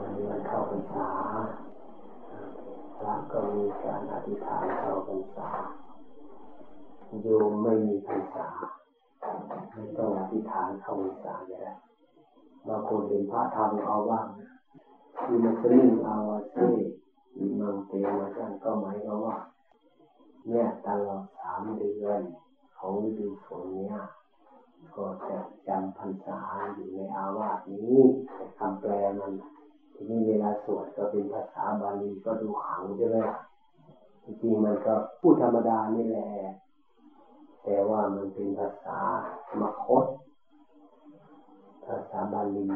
วันนี้วันเข้าพรรษาพระก็มีการอธิษฐานเข้าพรรษาโยมไม่มีพรรษาไม่ต้องอธิษฐานเข้าพรรษาก็ได้บางคนเป็นพระทำเอาว่างมีมัสลิมเอาเซ่มีมังเตมาจันก็หมายความว่า เนี่ยตลอดสามเดือนของฤดูฝนเนี่ย ก็จะจำพรรษาอยู่ในอาวาสนี้แต่คำแปลมัน ทีนี้เวลาสวดก็เป็นภาษาบาลีก็ดูขังใช่ไหมจริงมันก็พูดธรรมดานี่แหละ แต่ว่ามันเป็นภาษามคต ภาษาบาลี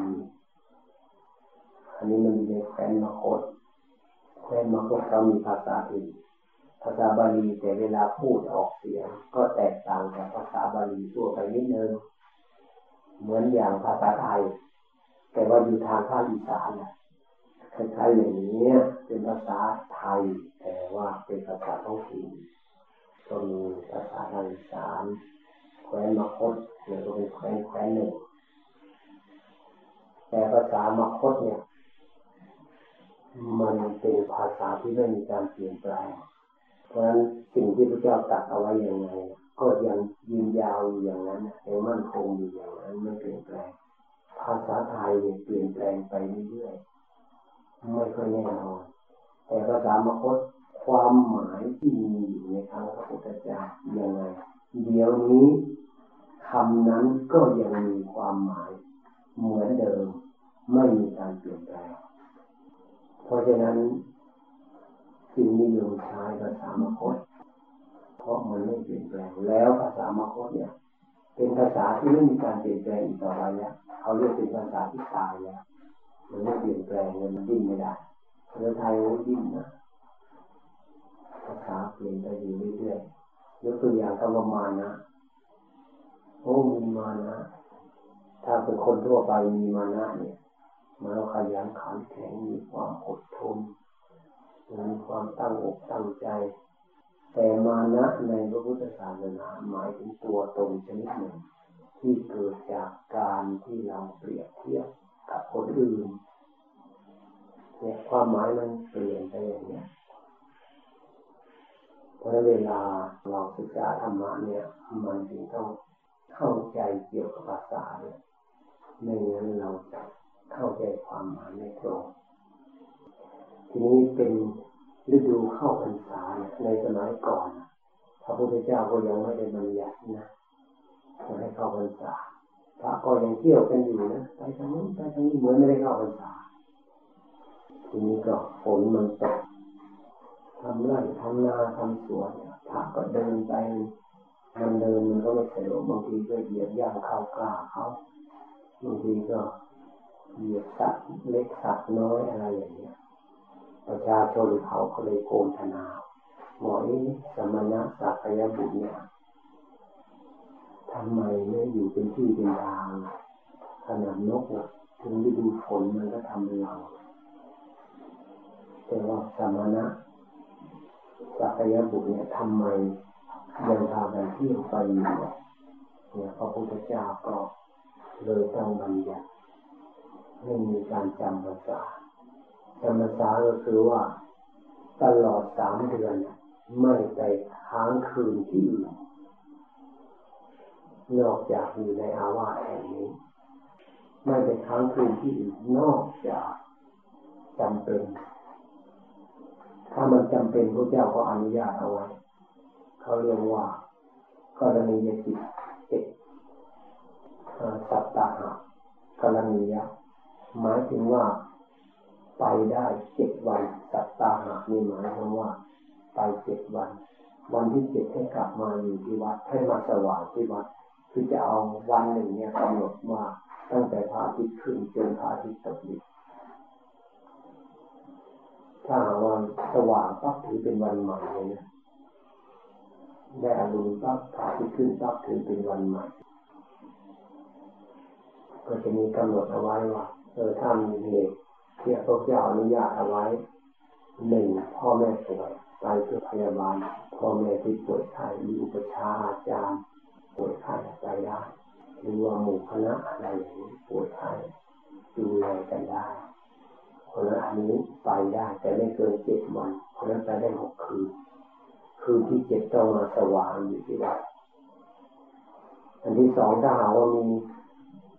อันนี้มันมีในแคว้นมคตแคว้นมคตเขามีภาษาอื่น ภาษาบาลีแต่เวลาพูดออกเสียง ก็แตกต่างจากภาษาบาลีทั่วไปนิดนึงเหมือนอย่างภาษาไทย แต่ว่าอยู่ทางภาคอีสานนะคล้ายๆอย่างนี้เป็นภาษาไทย แต่ว่าเป็นภาษาท้องถิ่นก็มีภาษาทางอีสานแคว้นมคตหรือก็เป็นแคว้นแคว้นหนึ่งแต่ภาษามคตเนี่ย มันเป็นภาษาที่ไม่มีการเปลี่ยนแปลง เพราะฉะนั้นสิ่งที่พระเจ้าตัดเอาไว้อย่างไง ก็ยังยืนยาวอยู่อย่างนั้นยังมั่นคงอยู่อย่างนั้นไม่เปลี่ยนแปลง ภาษาไทยเนี่ยเปลี่ยนแปลงไปเรื่อยๆไม่ค่อยแน่นอนแต่ภาษามคตความหมายที่มีอยู่ในครั้งพระพุทธเจ้ายังไง เดี๋ยวนี้คำนั้นก็ยังมีความหมายเหมือนเดิม ไม่มีการเปลี่ยนแปลง เพราะฉะนั้น จึงนิยมใช้ภาษามคต เพราะมันไม่เปลี่ยนแปลงแล้วภาษามคตเนี่ย เป็นภาษาที่ไม่มีการเปลี่ยนแปลงอีกต่อไปแล้วเขาเรียกเป็นภาษาที่ตายแล้วมันไม่เปลี่ยนแปลงเลยมันดิ้นไม่ได้ภาษาไทยโอ้ดิ้นนะภาษาเปลี่ยนไปอยู่เรื่อยๆยกตัวอย่างคำว่ามานะโอ้มีมานะถ้าเป็นคนทั่วไปมีมานะเนี่ยมันขยันขันแข็งมีความอดทน มีความตั้งอกตั้งใจ แต่มานะในพระพุทธศาสนาหมายถึงตัวตนชนิดหนึ่ง ที่เกิดจากการที่เราเปรียบเทียบกับคนอื่นเนี่ยความหมายมันเปลี่ยนไปอย่างเนี้ยเพราะเวลาเราศึกษาธรรมะเนี่ย มันจึงต้องเข้าใจเกี่ยวกับภาษาเนี่ยไม่งั้นเราจะเข้าใจความหมายไม่ตรง ทีนี้เป็นฤดูเข้าพรรษาในสมัยก่อนพระพุทธเจ้าก็ยังไม่ได้บัญญัตินะจะให้เข้าพรรษาพระก็ยังเที่ยวกันอยู่นะไปทางนู้นไปทางนี้เหมือนไม่ได้เข้าพรรษาทีนี้ก็ฝนมันตกทำไร่ทำนาทำสวนพระก็เดินไปมันเดินมันก็ไม่สะดวกบางทีก็เหยียบย่างเข้ากล้าเขาบางทีก็เหยียบสัตว์เล็กสัตว์น้อยอะไรอย่างเงี้ย ประชาชนเขาเขาเลยโกนธนาหมอนี้สมณะสักยบุตรเนี่ยทำไมไม่อยู่เป็นที่เป็นทางขนาดนกถึงฤดูฝนมันก็ทำเรังแต่ว่าสมณะสักยบุตรเนี่ยทำไมยังพากันเที่ยวไปอยู่เนี่ยพระพุทธเจ้าก็เลยต้องบัญญัติให้มีการจำภาษา จำภาษาก็คือว่า ตลอดสามเดือน ไม่ไปค้างคืนที่อื่นนอกจากอยู่ในอาวาสแห่งนี้ ไม่ไปค้างคืนที่อื่นนอกจากจำเป็น ถ้ามันจำเป็นพระเจ้าก็อนุญาตเอาไว้ เขาเรียกว่ากรณียกิจเจ็ดสัตตาหะกรณียะหมายถึงว่า ไปได้เจ็ดวันสัตตาหะนี่หมายถึงว่า ไปเจ็ดวัน วันที่เจ็ดให้กลับมาอยู่ที่วัดให้มาสว่างที่วัด คือจะเอาวันหนึ่งเนี่ยกำหนดว่าตั้งแต่พระอาทิตย์ขึ้นจนพระอาทิตย์ตกดินถ้าหาวันสว่างปั๊บถือเป็นวันใหม่เลยนะได้อรุณปั๊บพระอาทิตย์ขึ้นปั๊บถือเป็นวันใหม่ก็จะมีกำหนดเอาไว้ว่าเออถ้ามีเหตุ ที่พระเจ้าอนุญาตเอาไว้หนึ่งพ่อแม่ป่วยไปเพื่อพยาบาลพ่อแม่ที่ป่วยไข้มีอุปชาอาจารย์ป่วยไข้ไปได้หรือว่าหมู่คณะอะไรอย่างนี้ป่วยไข้ดูแลกันได้เพราะอันนี้ไปได้แต่ไม่เกินเจ็ดวันเพราะไปได้หกคืนคืนที่เจ็ดต้องมาสว่างอยู่ที่วัดอันที่สองถ้าหาว่ามี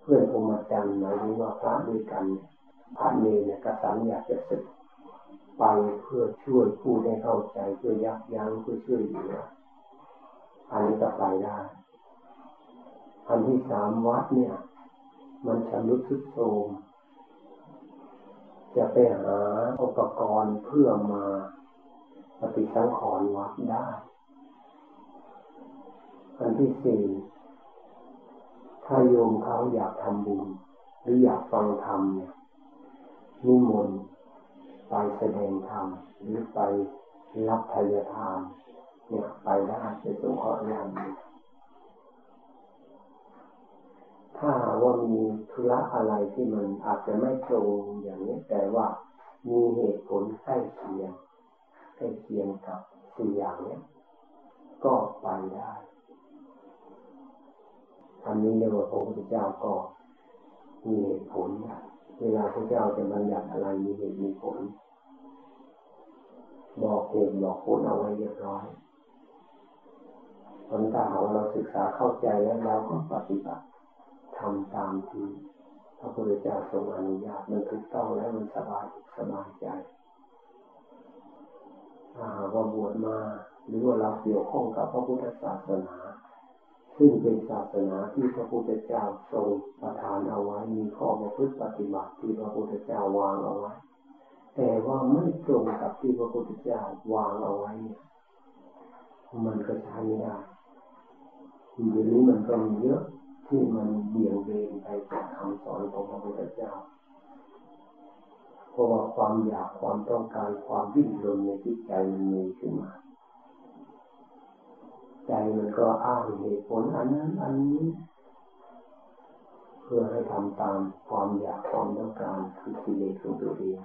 เพื่อนพรมจรรย์หมายถึงว่าพระด้วยกัน พระเนรกระสันอยากจะสึกไปเพื่อช่วยผู้ได้เข้าใจเพื่อยับยั้งเพื่อช่วยเหลืออันนี้ก็ไปได้ อันที่สามวัดเนี่ย มันชำรุดทรุดโทรมจะไปหาอุปกรณ์เพื่อมาปฏิสังขรณ์วัดได้ อันที่สี่ถ้าโยมเขาอยากทำบุญ หรืออยากฟังธรรมเนี่ย นิมนต์ไปแสดงธรรมหรือไปรับทายทานเนี่ยไปได้ไปสงเคราะห์ญาติถ้าว่ามีธุระอะไรที่มันอาจจะไม่ตรงอย่างนี้แต่ว่ามีเหตุผลใกล้เคียงใกล้เคียงกับสี่อย่างนี้ก็ไปได้อันนี้เรียกว่าพระพุทธเจ้าก็มีเหตุผลนะ เวลาพระเจ้าจะบัญญัติอะไรมีเหตุมีผล บอกเหตุบอกผลเอาไว้เรียบร้อยผลถ้าหาเราศึกษาเข้าใจแล้วเราก็ปฏิบัติทำตามที่พระพุทธเจ้าทรงอนุญาตมันถูกต้องแล้วมันสบายสบายใจถ้าหากว่าบวชมา หรือว่าเราเกี่ยวข้องกับพระพุทธศาสนา ซึ่งเป็นศาสนาที่พระพุทธเจ้าทรงประทานเอาไว้ มีข้อประพฤติปฏิบัติที่พระพุทธเจ้าวางเอาไว้ แต่ว่าไม่ตรงกับที่พระพุทธเจ้าวางเอาไว้เนี่ยมันก็ใช้ไม่ได้เดี๋ยวนี้มันก็มีเยอะที่มันเบี่ยงเบนไปจากคำสอนของพระพุทธเจ้า เพราะว่าความอยากความต้องการความดิ้นรนในจิตใจมันมีขึ้นมา ใจมันก็อ้างเหตุผลอันนั้นอันนี้ เพื่อให้ทำตามความอยากความต้องการคือกิเลสของตัวเอง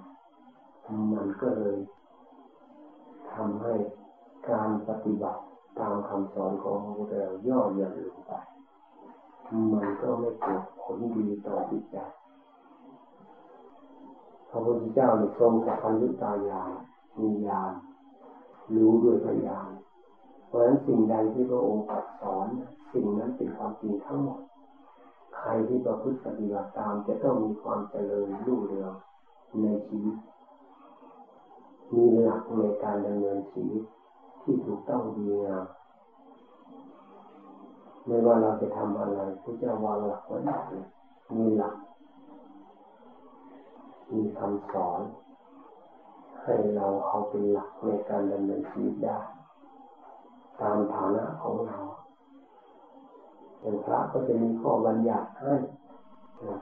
มันก็เลยทำให้การปฏิบัติตามคำสอนของพระพุทธเจ้าย่อหย่อนลงไป มันก็ไม่เกิดผลดีต่อจิตใจพระพุทธเจ้าในทรงสัพพัญญุตายานมีญาณรู้ด้วยพยาน เพราะฉะนั้นสิ่งใดที่พระองค์ตรัสสอนสิ่งนั้นเป็นความจริงทั้งหมด ใครที่ประพฤติปฏิบัติตามจะต้องมีความเจริญรุ่งเรืองในชีวิต มีหลักในการดำเนินชีวิตที่ถูกต้องดีงามไม่ว่าเราจะทำอะไรพระเจ้าวางหลักไว้มีหลัก มีคำสอน ให้เราเอาเป็นหลักในการดำเนินชีวิตได้ ตามฐานะของเราอย่างพระก็จะมีข้อบัญญัติให้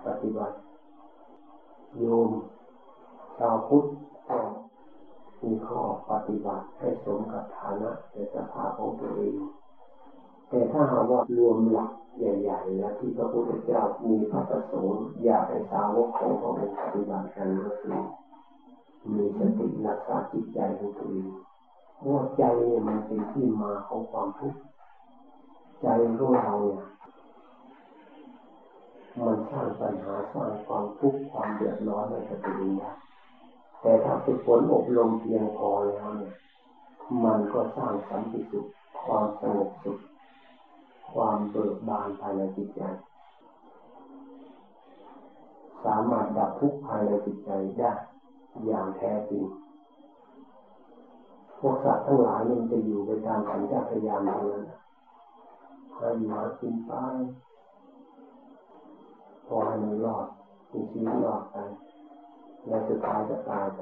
ปฏิบัติ โยมชาวพุทธก็มีข้อปฏิบัติให้สมกับฐานะในสภาพของตัวเองแต่ถ้าหากว่ารวมหลักใหญ่ๆ แล้วที่พระพุทธเจ้ามีพระประสงค์อยากให้สาวกของพระองค์ปฏิบัติกันก็คือมีสติรักษาจิตใจของตัวเอง เพราใจเนี่ยมันเป็นที่มาของความทุกข์ใจของเราเนี่ยมันสร้างปัญหาสร้างความทุกข์ความเดือดร้อนในตัวเองแต่ถ้าฝึกฝนอบรมเพียงพอแล้วเนี่ยมันก็สร้างสันติสุขความสงบสุขความเบิกบานภายในจิตใจ สามารถดับทุกข์ภายในจิตใจได้อย่างแท้จริง วกสัตว์ทั้งหลายมันจะอยู่ไปตามสัญชาตญาณเท่านั้นหาอยู่หากินไปพอให้มันรอดมีชีวิตรอดไปและสุดท้ายจะตายไป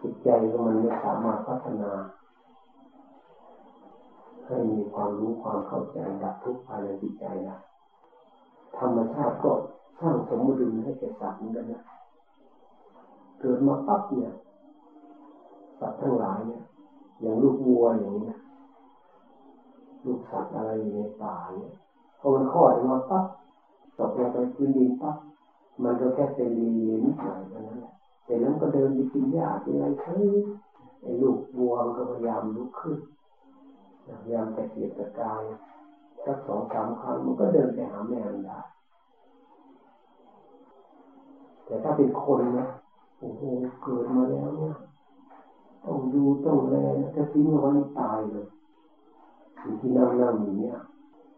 จิตใจของมันไม่สามารถพัฒนา ให้มีความรู้ความเข้าใจดับทุกข์ภายในจิตใจนะธรรมชาติก็สร้างสมดุลให้แก่สัตว์เหมือนกันนะเกิดมาปั๊บเนี่ย สัตว์ทั้งหลายเนี่ย อย่างลูกวัวอย่างนี้นะลูกสัตว์อะไรอยู่ในป่าเนี่ยพอมันคลอดมาปั๊บตกลงไปพื้นดินปั๊บมันก็แค่เป็นลีนิดหน่อยเท่านั้นแหละแต่นั้นก็เดินไปกินหญ้ากินอะไรเฉยไอ้ลูกวัวก็พยายามลุกขึ้นพยายามตะเกียบตะกายสักสองสามครั้งมันก็เดินไปหาแม่มันได้แต่ถ้าเป็นคนนะโอ้โหเกิดมาแล้วเนี่ย ต้องดูต้องแลถ้าทิ้งเอาไว้ตายเลยที่นั่งนั่งอย่างเนี้ย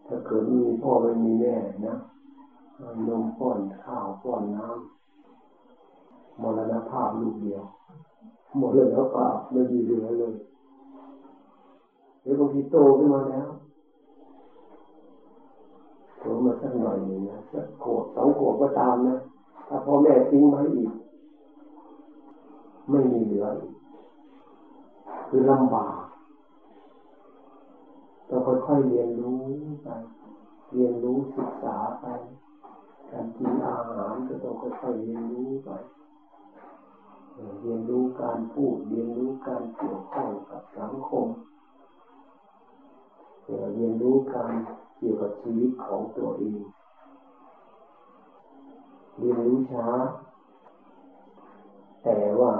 ถ้าเกิดมีพ่อไม่มีแม่นะนมป้อนข้าวป้อนน้ำมรณภาพลูกเดียวหมดเลยแล้วก็ไม่มีเหลือเลยหรือบางทีโตขึ้นมาแล้วโตมาสักหน่อยหนึ่งนะสักขวบสองขวบก็ตามนะถ้าพ่อแม่ทิ้งไว้อีก ไม่มีเหลืออีก คือลำบากต้อค่อยๆเรียนรู้ไป เรียนรู้ศึกษาไป การกินอาหารก็ต้องค่อยๆเรียนรู้ไป เรียนรู้การพูด เรียนรู้การเกี่ยวข้องกับสังคม เรียนรู้การเกี่ยวกับชีวิตของตัวเอง เรียนรู้ช้า แต่ว่า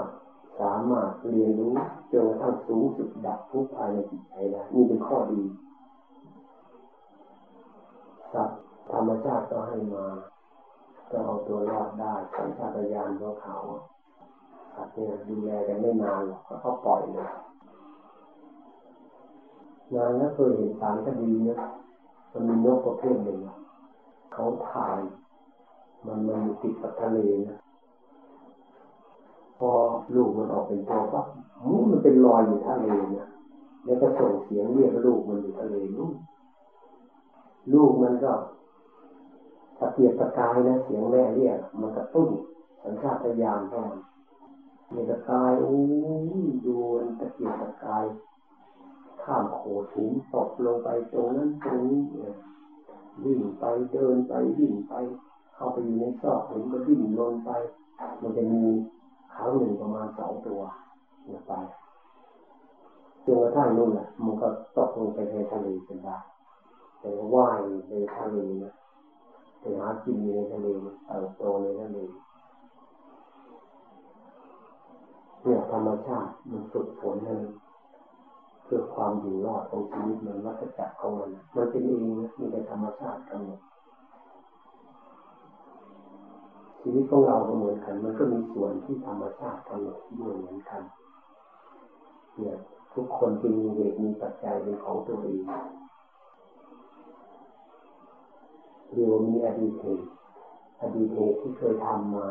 สามารถเรียนรู้จนกระทั่งสูงสุดดับทุกภายในจิตใจได้นี่เป็นข้อดีสัตว์ธรรมชาติก็ให้มาก็เอาตัวรอดได้สัญชาตญาณของเขาสัตว์เนี่ยดูแลกันไม่นานหรอกเขาปล่อยเลยนานแล้วเคยเห็นสารคดีเนี่ยมันมีนกประเภทหนึ่งเขาถ่าย มันมันอยู่ติดกับทะเลนะ พอลูกมันออกเป็นตัวปั๊บมันเป็นรอยอยู่ทะเลเนี่ยแล้วก็ส่งเสียงเรียกลูกมันอยู่ทะเลนู่นลูกมันก็ตะเกียบตะกายนะเสียงแม่เรียกมันกระตุ้นสัญชาตญาณของมันเนี่ยตะกายโอ้ยดูมันตะเกียบตะกาย ข้ามโขดหินตกลงไปตรงนั้นตรงนี้วิ่งไปเดินไปวิ่งไป เข้าไปอยู่ในซอกหินก็วิ่งลงไป มันจะมี เขาหนึ่งประมาณสองตัวเนี่ยไปจนกระทั่งนู่นแหละมันก็ตกลงไปในทะเลเป็นได้แต่ว่ายในทะเลนะไปหากินในทะเลเติบโตในทะเลเนี่ยธรรมชาติมันฝึกฝนให้เพื่อความอยู่รอดของชีวิตมันวัฏจักรของมัน มันเป็นเองนะมีแต่ธรรมชาติกำหนด ชีวิตของเราก็เหมือนกัน มันก็มีส่วนที่ธรรมชาติกำหนดด้วยเหมือนกัน เนี่ยทุกคนจึงมีเหตุมีปัจจัยเป็นของตัวเองเรียกว่ามีอดีตเหตุอดีตเหตุที่เคยทำมา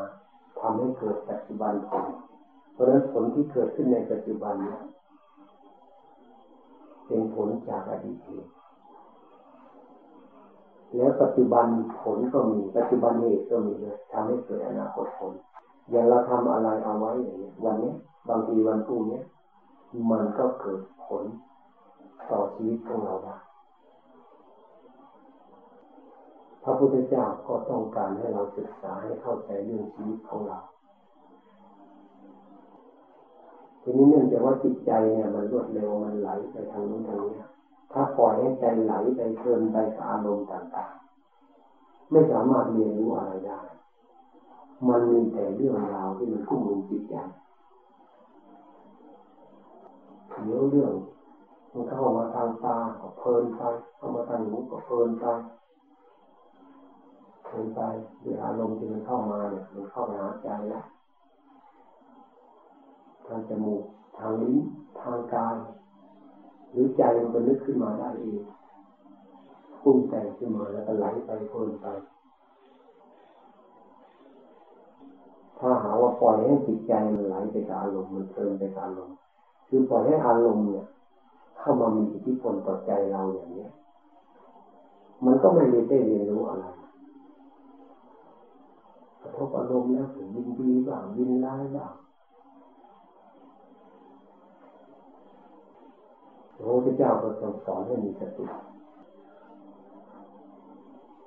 ทำให้เกิดปัจจุบันผลเพราะฉะนั้นผลที่เกิดขึ้นในปัจจุบันเนี่ยเป็นผลจากอดีตเหตุ แล้วปัจจุบันผลก็มี ปัจจุบันเหตุก็มีเลยทำให้เกิดอนาคตผล อย่างเราทำอะไรเอาไว้อย่างนี้วันนี้บางทีวันพรุ่งนี้มันก็เกิดผลต่อชีวิตของเราได้พระพุทธเจ้าก็ต้องการให้เราศึกษาให้เข้าใจเรื่องชีวิตของเราทีนี้เนื่องจากว่าจิตใจเนี่ยมันรวดเร็วมันไหลไปทางนู้นทางนี้ ถ้าปล่อยให้ใจไหลไปเพลินไปกับอารมณ์ต่างๆ ไม่สามารถเรียนรู้อะไรได้ มันมีแต่เรื่องราวที่มันกุ้มลุมจิตใจเดี๋ยวเรื่องมันเข้ามาทางตาก็เพลินไปเข้ามาทางหูก็เพลินไปเพลินไปด้วยอารมณ์ที่มันเข้ามาเนี่ยมันเข้าไปหาใจแล้วทางจมูกทางลิ้นทางกาย หรือใจมันนึกขึ้นมาได้เองปุ้งแต่งขึ้นมาแล้วก็ไหลไปเพลินไป ถ้าหาว่าปล่อยให้จิตใจมันไหลไปกับอารมณ์มันเพลินไปกับอารมณ์คือปล่อยให้อารมณ์เนี่ย เข้ามามีอิทธิพลต่อใจเราอย่างนี้มันก็ไม่ได้เรียนรู้อะไรกระทบอารมณ์แล้วถึงยินดีบ้างยินร้ายบ้าง พระพุทธเจ้าก็ทรงสอนให้มีสติ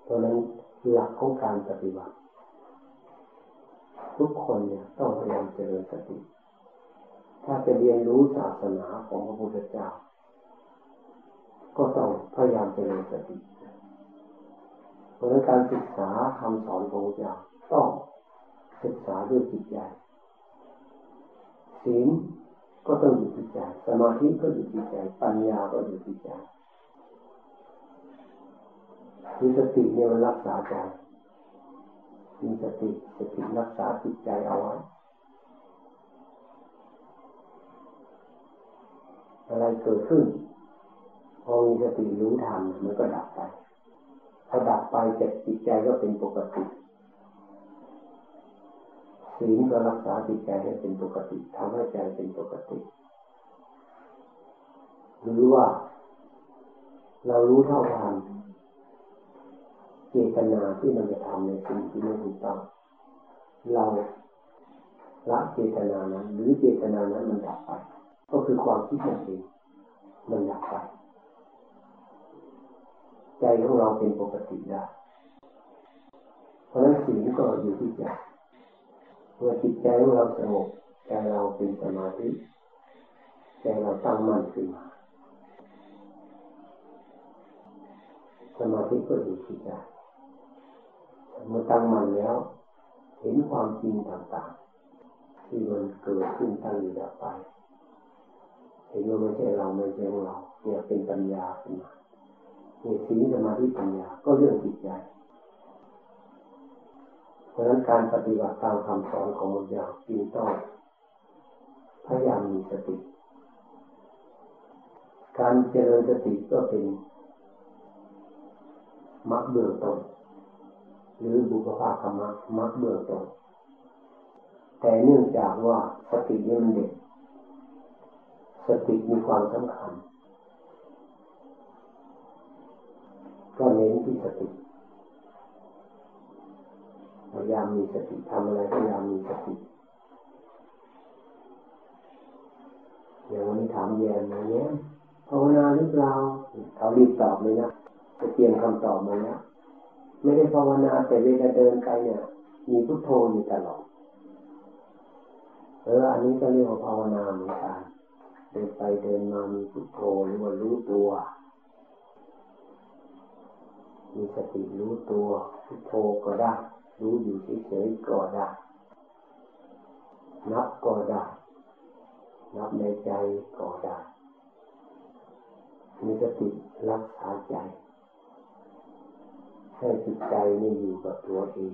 เพราะนั้นหลักของการปฏิบัติ ทุกคนเนี่ยต้องพยายามเจริญสติ ถ้าจะเรียนรู้ศาสนาของพระพุทธเจ้า ก็ต้องพยายามเจริญสติ เพราะนั้นการศึกษาคำสอนของพระเจ้าต้องศึกษาด้วยจิตใจศีล ก็ต้องอยู่ที่ใจสมาธิก็อยู่ที่ใจปัญญาก็อยู่ที่ใจคือสติเนี่ยมันรักษาใจมีสติสติรักษาจิตใจเอาไว้อะไรเกิดขึ้น พอมีสติรู้ทันมันก็ดับไปพอดับไปจิตจิตใจก็เป็นปกติ ศีลก็รักษาจิตใจให้เป็นปกติทำให้ใจเป็นปกติ หรือว่า เรารู้เท่าทันเจตนาที่มันจะทำในสิ่งที่ไม่ถูกต้อง เราละเจตนานั้น หรือเจตนานั้นมันดับไป ก็คือความคิดนั่นเองมันดับไป ใจของเราเป็นปกติได้เพราะนั้นสิ่งก็อยู่ที่ใจ เมื่อจิตใจของเราสงบใจเราเป็นสมาธิใจเราตั้งมั่นขึ้นมาสมาธิก็อยู่ที่ใจเมื่อตั้งมั่นแล้ว เห็นความจริงต่างๆ ที่มันเกิดขึ้นตั้งอยู่ดับไป เห็นว่าไม่ใช่เราไม่ใช่เรา เนี่ยเป็นปัญญาขึ้นมาเนี่ยสีสมาธิปัญญาก็เรื่องจิตใจ ราะนั้นการปฏิบัติตามคำสอนของมุญญาจึงต้องพยายามมีสติ การเจริญสติก็เป็นมักเบื้องต้นหรือบุพภาคมรรคมักเบื้องต้นแต่เนื่องจากว่าสตินี่มันเด็ก สติมีความสำคัญ ก็เน้นที่สติ พยายามมีสติทำอะไรพยายามมีสติอย่างวันนี้ถามแยมอย่าเงี้ยภาวนาหรือเปล่าเขารีบตอบเลยนะจะเตรียมคำตอบมาแล้วไม่ได้ภาวนาแต่เวลาเดินไปเนี่ยมีพุทโธอยู่ตลอดเอออันนี้ก็เรียกว่าภาวนาเหมือนกันเดินไปเดินมามีพุทโธหรือว่ารู้ตัว มีสติรู้ตัวพุทโธก็ได้ รู้อยู่เฉยๆก็ได้ นับก็ได้ นับในใจก็ได้ มีสติรักษาใจ ให้จิตใจไม่อยู่กับตัวเอง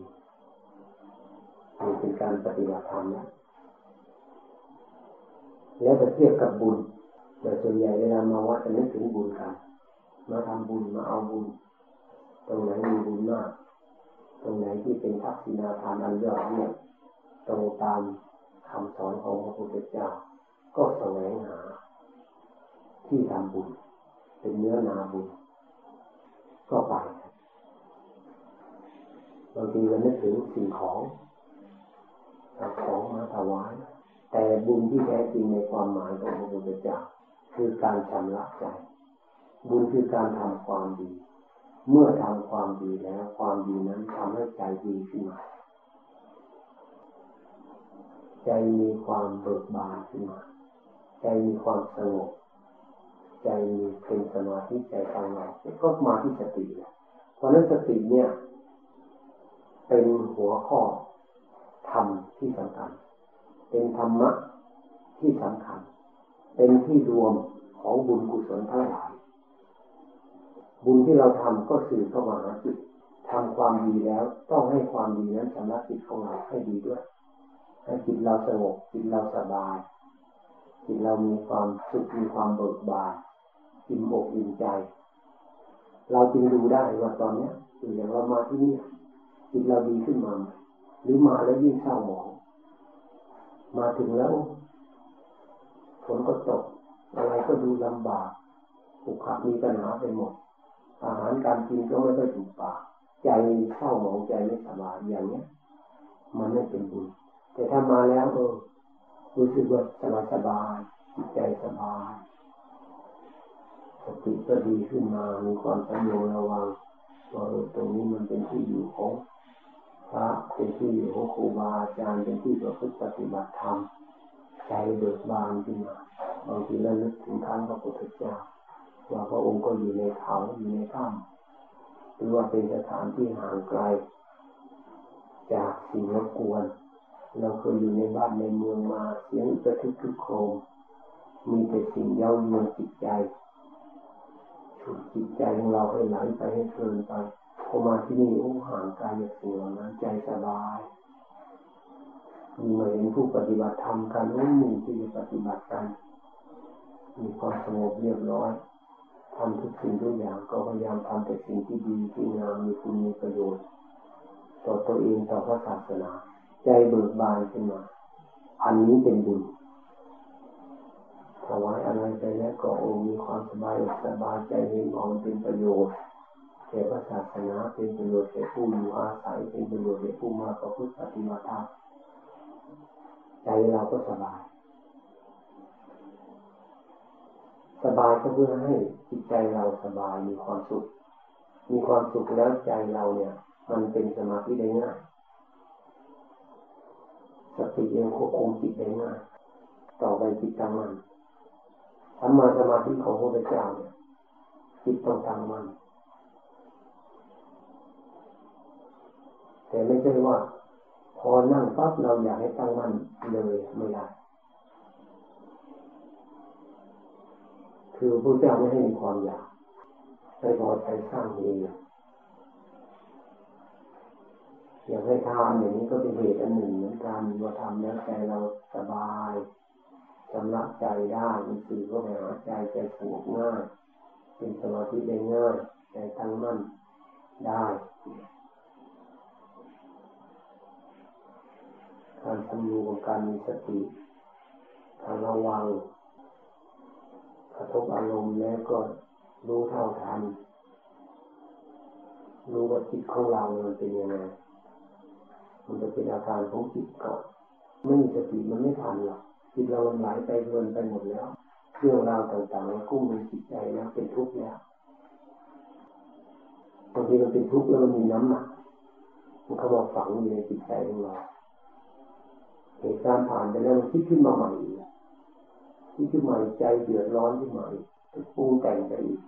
นี่เป็นการปฏิบัติธรรมนะแล้วจะเทียบกับบุญแต่ส่วนใหญ่เวลามาวัดจะนึกถึงบุญกัน มาทำบุญมาเอาบุญ ตรงไหนมีบุญมาก ตรงไหนที่เป็นทักษิณาทานอันยอดเยี่ยมตรงตามคำสอนของพระพุทธเจ้า ก็แสวงหา ที่ทำบุญ เป็นเนื้อนาบุญ ก็ไปบางทีก็นึกถึงสิ่งของเอาของมาถวาย แต่บุญที่แท้จริงในความหมายของพระพุทธเจ้าคือการชำระใจ บุญคือการทำความดี เมื่อทำความดีแล้ว ความดีนั้นทำให้ใจดีขึ้นมา ใจมีความเบิกบานขึ้นมา ใจมีความสงบ ใจมีเป็นสมาธิใจตั้งมั่นก็มาที่สติแหละเพราะนั้นสติเนี่ย เป็นหัวข้อธรรมที่สำคัญ เป็นธรรมะที่สำคัญ เป็นที่รวมของบุญกุศลทั้งหลาย บุญที่เราทำก็สื่อเข้ามาหาจิตทำความดีแล้วต้องให้ความดีนั้นชำระจิตของเราให้ดีด้วยให้จิตเราสงบจิตเราสบาย จิตเรามีความสุขมีความเบิกบานอิ่มอกอิ่มใจ เราจึงดูได้ว่าตอนเนี้ยอย่างเรามาที่นี่จิตเราดีขึ้นมา หรือมาแล้วยิ่งเศร้าหมอง มาถึงแล้วฝนก็ตก อะไรก็ดูลำบากผูกขัดมีปัญหาไปหมด อาหารการกินก็ไม่ค่อยถูกปากใจเศร้าหมองใจไม่สบายอย่างเนี้ย มันไม่เป็นบุญแต่ถ้ามาแล้วเออรู้สึกว่าสบายสบายจิตใจสบายสติก็ดีขึ้นมามีความสงบระวังว่าเออตรงนี้มันเป็นที่อยู่ของพระเป็นที่อยู่ของครูบาอาจารย์เป็นที่ประพฤติปฏิบัติธรรมใจเบิกบานขึ้นมาบางทีเรานึกถึงท่านพระพุทธเจ้า ว่าพระองค์ก็อยู่ในเขาอยู่ในถ้ำหรือว่าเป็นสถานที่ห่างไกล จากสิ่งรบกวน เราเคยอยู่ในบ้านในเมืองมาเสียงกระทึกคึกโครมมีแต่สิ่งเย้ายวนจิตใจฉุดจิตใจของเราให้ไหลไปให้เพลินไปคอมาที่นี่โอ้ห่างไกลจากสิ่งเหล่านั้นใจสบายมีมาเห็นผู้ปฏิบัติธรรมกันโอ้มีที่จะปฏิบัติกันมีความสงบเรียบร้อย ทำทุกสิ่งทุกอย่างก็พยายามทำแต่สิ่งที่ดีที่งามมีคุณมีประโยชน์ต่อตัวเองต่อพระศาสนา ใจเบิกบานขึ้นมา อันนี้เป็นบุญถวายอะไรไปแล้วก็อ้มีความสบายสบายใจเห็นมองเป็นประโยชน์แก่พระศาสนาเป็นประโยชน์แก่ผู้อยู่อาศัยเป็นประโยชน์แก่ผู้มาประพฤติปฏิบัติธรรมใจเราก็สบาย สบายก็เพื่อให้จิตใจเราสบายมีความสุข มีความสุขแล้วใจเราเนี่ย มันเป็นสมาธิได้ง่ายสติยังควบคุมจิตได้ง่ายต่อไปจิตตั้งมั่นสัมมาสมาธิของพระพุทธเจ้าเนี่ยจิตต้องตั้งมั่นแต่ไม่ใช่ว่า พอนั่งปั๊บเราอยากให้ตั้งมั่นเลยไม่ได้ คือพระเจ้าไม่ให้มีความอยากให้พอใจสร้างเองอยากให้ทานอย่างนี้ก็เป็นเหตุอันหนึ่งเหมือนกันว่าทำแล้วใจเราสบายชำระใจได้มีสื่อก็ไปหาใจใจสงบง่ายเป็นสมาธิได้ง่ายใจตั้งมั่นได้การทำรูของการมีสติการระวัง กระทบอารมณ์แล้วก็รู้เท่าทัน รู้ว่าจิตของเรามันเป็นยังไง มันจะเป็นอาการของจิตก่อน ไม่มีสติมันไม่ทันหรอก จิตเรามันไหลไปเพลินไปหมดแล้ว เรื่องราวต่างๆมันกุ้งในจิตใจแล้วเป็นทุกข์แล้วบางทีมันเป็นทุกข์แล้วมันมีน้ำหนัก มันเข้ามาฝังอยู่ในจิตใจของเรา เหตุการณ์ผ่านไปแล้วมันคิดขึ้นมาใหม่คิ ดขึ้นใหม่ใจเดือดร้อนขึ้นใหม่ปรุงแต่งไปอีก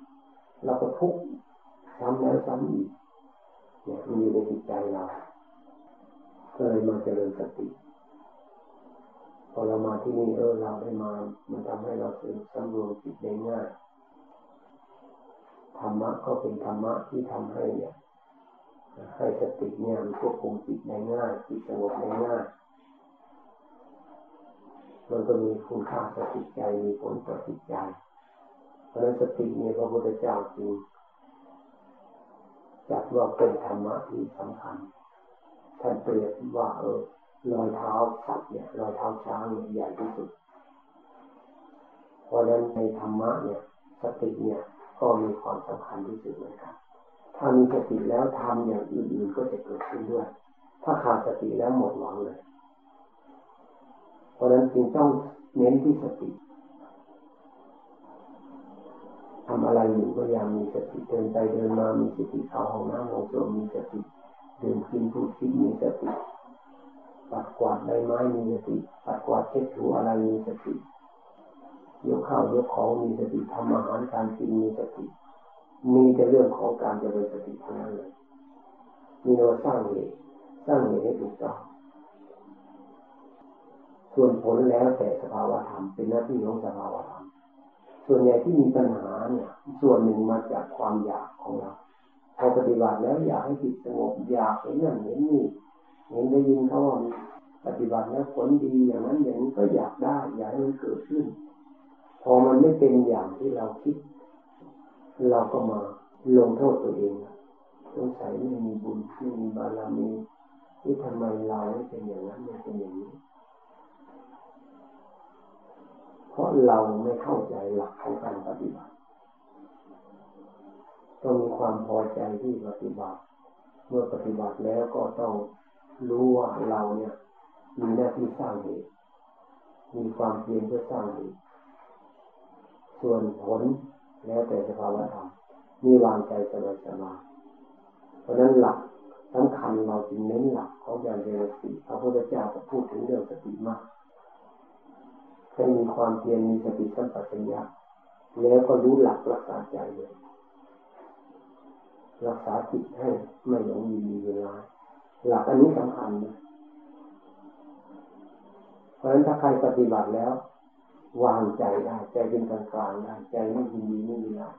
เราก็ทุกข์ซ้ำแล้วซ้ำอีกเนี่ยมันอยู่ในจิตใจเราก็เลยมาเจริญสติพอเรามาที่นี่เออเราได้มา มันทำให้เราสึกสำรวมจิตได้ง่ายธรรมะก็เป็นธรรมะที่ทำให้เนี่ยให้สติเนี่ยมันควบคุมจิตได้ง่ายจิตสงบได้ง่าย มันก็มีคุณค่าต่อจิตใจมีผลต่อจิตใจ เพราะนั้นสติเนี่ยพระพุทธเจ้าจริงจัดว่าเป็นธรรมะที่สำคัญท่านเปรียบว่าเออรอยเท้าสัตว์เนี่ยรอยเท้าช้างเนี่ยใหญ่ที่สุด เพราะฉะนั้นในธรรมะเนี่ยสติเนี่ยก็มีความสำคัญที่สุดเหมือนกัน ถ้ามีสติแล้วทำอย่างอื่นๆก็จะเกิดขึ้นด้วย ถ้าขาดสติแล้วหมดหวังเลย เพราะนั้นจึงต้องเน้นที่สติทำอะไรอยู่ก็ยังมีสติเดินไปเดินมามีสติเข้าห้องน้ำห้องส้วมมีสติเดินกินพูดคิดมีสติปัดกวาดใบไม้มีสติปัดกวาดเช็ดถูอะไรมีสติยกข้าวยกของมีสติทำอาหารการกินมีสติ มีแต่เรื่องของการเจริญสติเทั้งนั้นเลยมีเราสร้างเหตุสร้างเหตุให้ถูกต้อง ส่วนผลแล้วแต่สภาวะธรรมเป็นหน้าที่ของสภาวะธรรมส่วนใหญ่ที่มีปัญหาเนี่ยส่วนหนึ่งมาจากความอยากของเราพอปฏิบัติแล้วอยากให้จิตสงบอยากเห็นนั่นเห็นนี่เห็นได้ยินเขาว่าปฏิบัติแล้วผลดีอย่างนั้นอย่างนี้ก็อยากได้ อยากให้มันเกิดขึ้น พอมันไม่เป็นอย่างที่เราคิด เราก็มาลงโทษตัวเองสงสัยไม่มีบุญไม่มีบารมีที่ทำไมเราไม่เป็นอย่างนั้นไม่เป็นอย่างนี้ เพราะเราไม่เข้าใจหลักของการปฏิบัติต้องมีความพอใจที่ปฏิบัติ เมื่อปฏิบัติแล้วก็ต้องรู้ว่าเราเนี่ย มีหน้าที่สร้างเหตุมีความเพียรเพื่อสร้างเหตุส่วนผลแล้วแต่สภาวะธรรมมีวางใจสบายสบายเพราะนั้นหลักสำคัญเราจึงเน้นหลักของการเจริญสติพระพุทธเจ้าก็พูดถึงเรื่องสติมาก ให้มีความเพียรมีสติสัมปชัญญะแล้วก็รู้หลักรักษาใจเลยรักษาจิตให้ไม่หลงมีมีเวลา หลักอันนี้สำคัญนะเพราะฉะนั้นถ้าใครปฏิบัติแล้ว วางใจได้ใจเป็นกลางกลางได้ใจไม่ยินดีไม่มีร้าย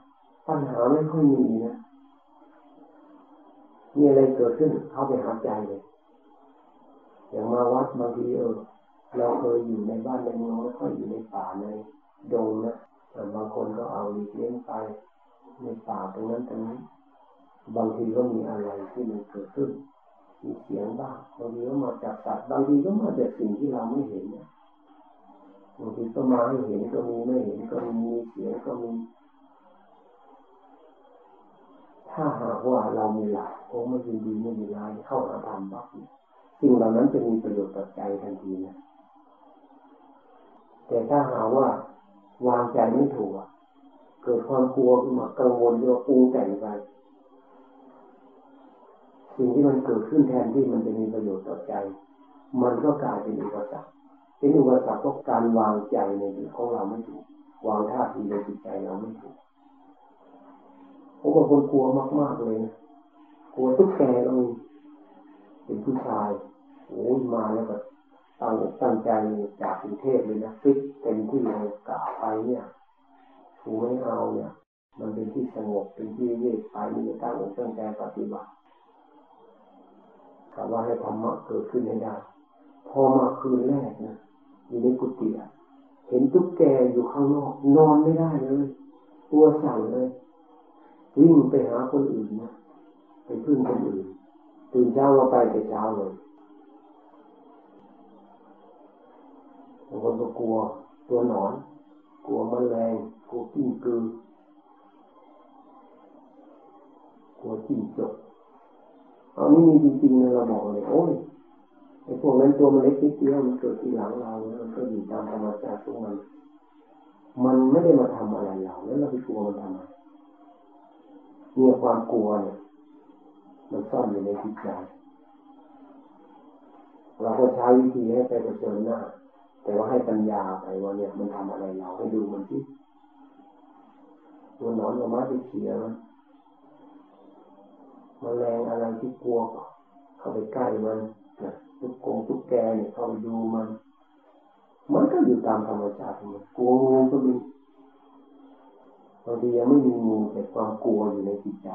ปัญหาไม่ค่อยมีนะมีอะไรเกิดขึ้นเข้าไปหาใจเลยอย่างมาวัดบางทีเออ เราเคยอยู่ในบ้านในเมืองแล้วก็อยู่ในป่าในดงนะบางคนก็เอาเลี้ยงไปในป่าตรงนั้นตรงนี้ บางทีก็มีอะไรที่มันเกิดขึ้น มีเสียงบ้างบางทีก็มาจากสัตว์บางทีก็มาจากสิ่งที่เราไม่เห็นบางทีก็มาให้เห็นก็มีไม่เห็นก็มีมีเสียงก็มีถ้าหากว่าเรามีหลักโอ้ไม่ยินดีไม่มีร้ายเข้าหาธรรมปั๊บสิ่งเหล่านั้นจะมีประโยชน์ต่อใจทันทีนะ แต่ถ้าหาว่าวางใจไม่ถูกเกิดความกลัวขึ้นมากังวลหรือว่าปรุงแต่งไปสิ่งที่มันเกิดขึ้นแทนที่มันจะมีประโยชน์ต่อใจ มันก็กลายเป็นอุปสรรคเป็นอุปสรรคเพราะการวางใจในจิตของเราไม่ถูก วางท่าทีในจิตใจเราไม่ถูกผมบางคนกลัวมาก ๆ เลยนะกลัวตุ๊กแกก็มีเป็นผู้ชายโอ้ยมาแล้วแบบ ตั้งตั้งใจจากกรุงเทพเลยนะฟิตเต็มที่เลยกะไปเนี่ยถูไม่เอาเนี่ย มันเป็นที่สงบเป็นที่เยืดไปมีตั้งอกตั้งใจปฏิบัติคำว่าให้ธรรมะเกิดขึ้นให้ได้พอมาคืนแรกนะอยู่ในกุฏิเห็นตุ๊กแกอยู่ข้างนอก นอนไม่ได้เลยตัวสั่นเลยวิ่งไปหาคนอื่นนะไปพึ่งคนอื่นตื่นเช้ามาไปแต่เช้าเลยบางคนก็กลัวตัวหนอน กลัวมแมลงกลัวกิ้งกือกลัวจิ้งจกเอานี่มีจริงๆนะเราบอกเลยโอ้ยไอ้พวกนั้นตัวมันเล็กนิดเดียวมันเกิดที่หลังเราแล้วมันก็อยู่ตามธรรมชาติของมัน มันไม่ได้มาทำอะไรเราแล้วเราไปกลัวมันทำไมเนี่ยความกลัวเนี่ยมันซ่อนอยู่ในจิตใจเราก็ใช้วิธีให้ไปเผชิญหน้า แต่ว่าให้ปัญญาไปว่าเนี่ยมันทำอะไรเราให้ดูมันที่ตัวหนอนกับม้าไปเขียมันมแมลงอะไรที่กลัวเข้าไปใกล้มันนะทุกกงทุกแกเนี่ยเข้าไปดูมัน มันก็อยู่ตามธรรมชาติมันกลัวงูก็มีบางทียังไม่มีงูแต่ความกลัวอยู่ในจิตใจ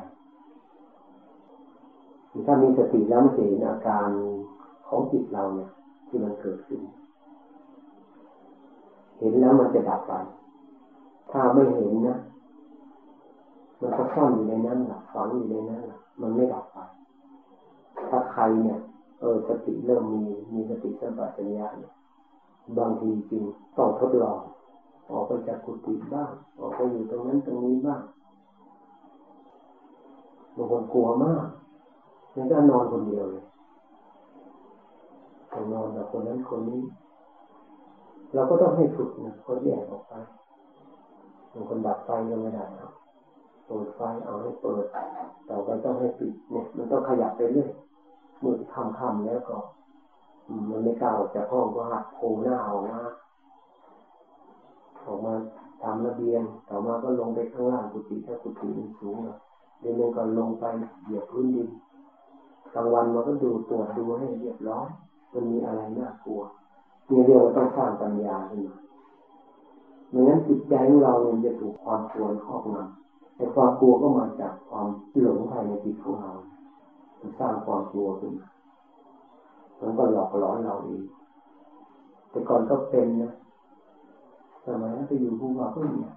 ถ้ามีสติแล้วมันจะเห็นอาการของจิตเราเนี่ย ที่มันเกิดขึ้น เห็นแล้วมันจะดับไป ถ้าไม่เห็นนะ มันก็ซ่อนอยู่ในนั้นแหละฝังอยู่ในนั้นแหละมันไม่ดับไป ถ้าใครเนี่ย เออสติเริ่มมีมีสติสัมปชัญญะเนี่ยบางทีจริงต้องทดลอง ออกไปจากกุฏิบ้าง ออกไปอยู่ตรงนั้นตรงนี้บ้างบางคนกลัวมากงั้นก็นอนคนเดียวเลยต้องนอนกับคนนั้นคนนี้ เราก็ต้องให้ฝึกนะคนแยกออกไปบางคนดับไฟก็ไม่ได้ครับเปิดไฟเอาให้เปิดต่อไปต้องให้ปิดเนี่ย มันต้องขยับไปเรื่อยมือทำคำแล้วก็มันไม่กล้าออกจากห้องก็หัดโผล่หน้าออกมาออกมาทำระเบียง ต่อมาก็ลงไปข้างล่างกุฏิถ้ากุฏิมันสูงเดี๋ยวนึงก็ลงไปเหยียบพื้นดินกลางวันมันก็ดูตรวจดูให้เรียบร้อยมันมีอะไรน่ากลัว เนี่ยเรียกว่าต้องสร้างปัญญาขึ้นมาไม่งั้นจิตใจของเราเนี่ยจะถูกความกลัวครอบงำแต่ความกลัวก็มาจากความหลงภายในจิตของเราสร้างความกลัวขึ้นมามันก็หลอกหลอนเราเองแต่ก่อนก็เป็นนะสมัยนั้นไปอยู่ภูเขาก็เนี่ย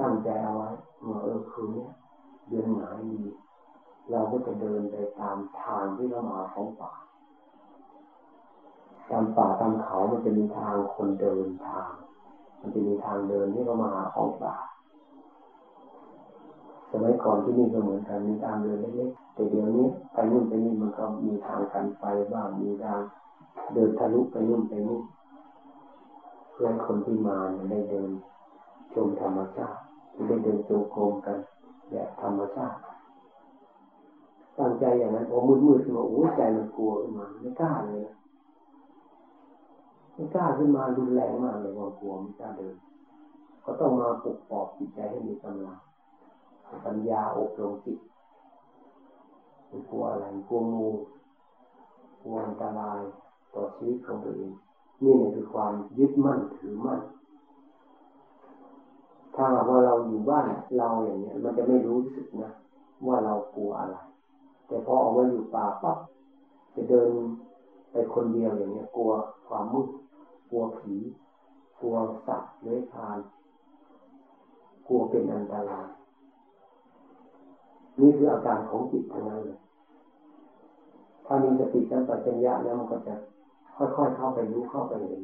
ตั้งใจเอาไว้ว่าเออคืนนี้เดือนหมายดีเราก็จะเดินไปตามทางที่เรามาของป่า ตามป่าตามเขามันจะมีทางคนเดินทาง มันจะมีทางเดินที่เรามาหาของป่าสมัยก่อนที่นี่ก็เหมือนกันมีทางเดินเล็กๆแต่เดี๋ยวนี้ไปนู่นไปนี่มันก็มีทางกันไฟบ้างมีทางเดินทะลุไปนู่นไปนี่เพื่อคนที่มาเนี่ยได้เดินชมธรรมชาติได้เดินจงกรมกันแบบธรรมชาติตั้งใจอย่างนั้นพอมืดๆขึ้นมาโอ้ใจมันกลัวขึ้นมาไม่กล้าเลยนะ ไม่กล้าขึ้นมารุนแรงมากเลยความกลัวไม่กล้าเดิน ก็ต้องมาปลุกปลอบจิตใจให้มีกำลังปัญญาอบรมจิตกลัวอะไรกลัวงูกลัวอันตรายต่อชีวิตของตัวเองนี่เนี่ยคือความยึดมั่นถือมั่น ถ้าว่าเราอยู่บ้านเราอย่างเนี้ย มันจะไม่รู้สึกนะว่าเรากลัวอะไร แต่พอออกมาอยู่ป่าปั๊บจะเดินไปคนเดียวอย่างเงี้ย กลัวความมืด ลัวผี กลัวสัตว์เลื้อยคลาน กลัวเป็นอันตราย นี่คืออาการของจิตทั้งนั้นเลยถ้ามีสติสัมปชัญญะแล้วมันก็จะค่อยๆเข้าไปรู้เข้าไปเห็น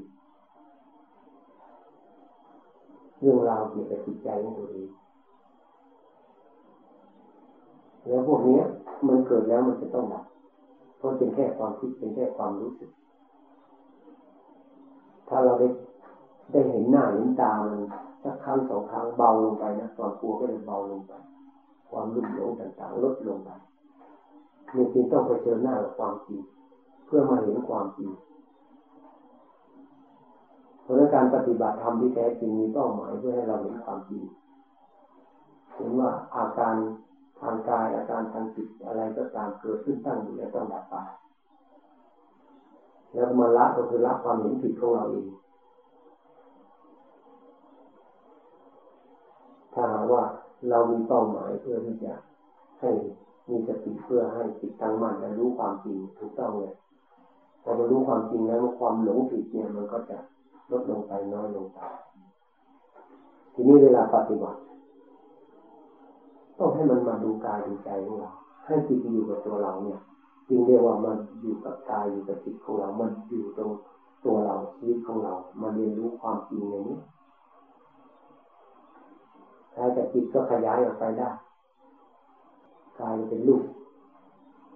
เรื่องราวเกี่ยวกับจิตใจของตัวเองแล้วพวกนี้มันเกิดแล้วมันจะต้องดับเพราะเป็นแค่ความคิดเป็นแค่ความรู้สึก ถ้าเราได้ได้เห็นหน้าเห็นตามันสักครั้งสองครั้งเบาลงไปนะความกลัวก็จะเบาลงไป ความรุ่มหลงต่างๆ ลดลงไปมีจริงต้องไปเจอหน้ากับความจริงเพื่อมาเห็นความจริงเพราะการปฏิบัติธรรมที่แท้จริงมีเป้าหมายเพื่อให้เราเห็นความจริงเห็นว่าอาการทางกายอาการทางจิตอะไรก็ตามเกิดขึ้นตั้งอยู่แล้วต้องดับไป แล้วมาละก็คือละความเห็นผิดของเราเองถ้าหากว่าเรามีเป้าหมายเพื่อที่จะให้มีสติเพื่อให้จิตตั้งมั่นและรู้ความจริงถูกต้องเลยพอมารู้ความจริงแล้วความหลงผิดเนี่ยมันก็จะลดลงไปน้อยลงไปทีนี้เวลาปฏิบัติต้องให้มันมาดูกายดูใจของเรา ให้จิตอยู่กับตัวเราเนี่ย จึงเรียกว่ามันอยู่กับกายอยู่กับจิตของเรา มันอยู่ตรงตัวเราชีวิตของเรามาเรียนรู้ความจริงในนี้กายกับจิตก็ขยายออกไปได้กายเป็นรูป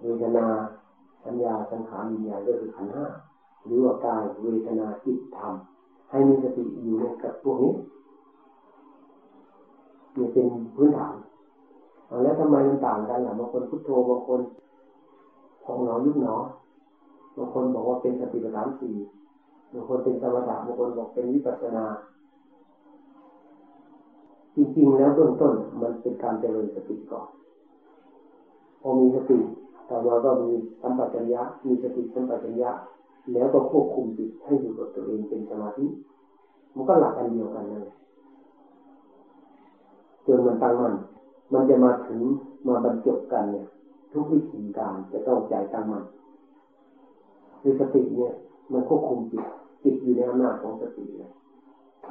เวทนาสัญญาสังขารวิญญาณก็คือขันห้าหรือว่ากายเวทนาจิตธรรม ให้มีสติอยู่ในกับพวกนี้นี่เป็นพื้นฐานแล้วทำไมมันต่างกันล่ะบางคนพุทโธบางคน พองหนอยุบหนอบางคนบอกว่าเป็นสติปัฏฐานสี่บางคนเป็นสมถะบางคนบอกเป็นวิปัสสนา จริงๆแล้วเบื้องต้นมันเป็นการเจริญสติก่อนพอมีสติต่อมาก็มีสัมปชัญญะมีสติสัมปชัญญะแล้วก็ควบคุมจิตให้อยู่กับตัวเองเป็นสมาธิ มันก็หลักอันเดียวกันนั่นแหละจนมันตั้งมั่นมันจะมาถึงมาบรรจบกันเนี่ย ทุกวิธีการจะต้องใจตั้งมั่นคือสติเนี่ย มันควบคุมจิตจิตอยู่ในอำนาจของสติเลย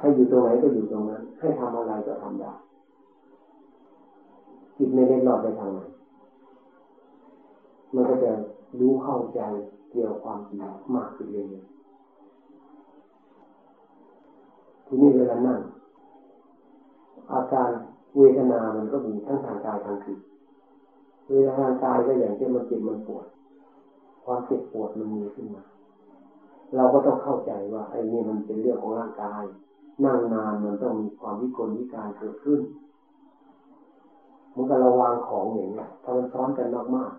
ให้อยู่ตรงไหนก็อยู่ตรงนั้น ให้ทำอะไรก็ทำได้จิตไม่ได้หลอดไปทางไหนมันก็จะรู้เข้าใจเกี่ยวความจริงมากขึ้นเรื่อยๆทีนี้เวลานั่งอาการเวทนามันก็มีทั้งทางกายทางจิต เวทนาทางกายก็อย่างเช่นมันเจ็บมันปวด ความเจ็บปวดมันมีขึ้นมา เราก็ต้องเข้าใจว่าไอ้นี่มันเป็นเรื่องของร่างกาย นั่งนานมันต้องมีความวิกลวิการเกิดขึ้นมันก็ระวางของอย่างเนี้ถ้ามันซ้อนกันมาก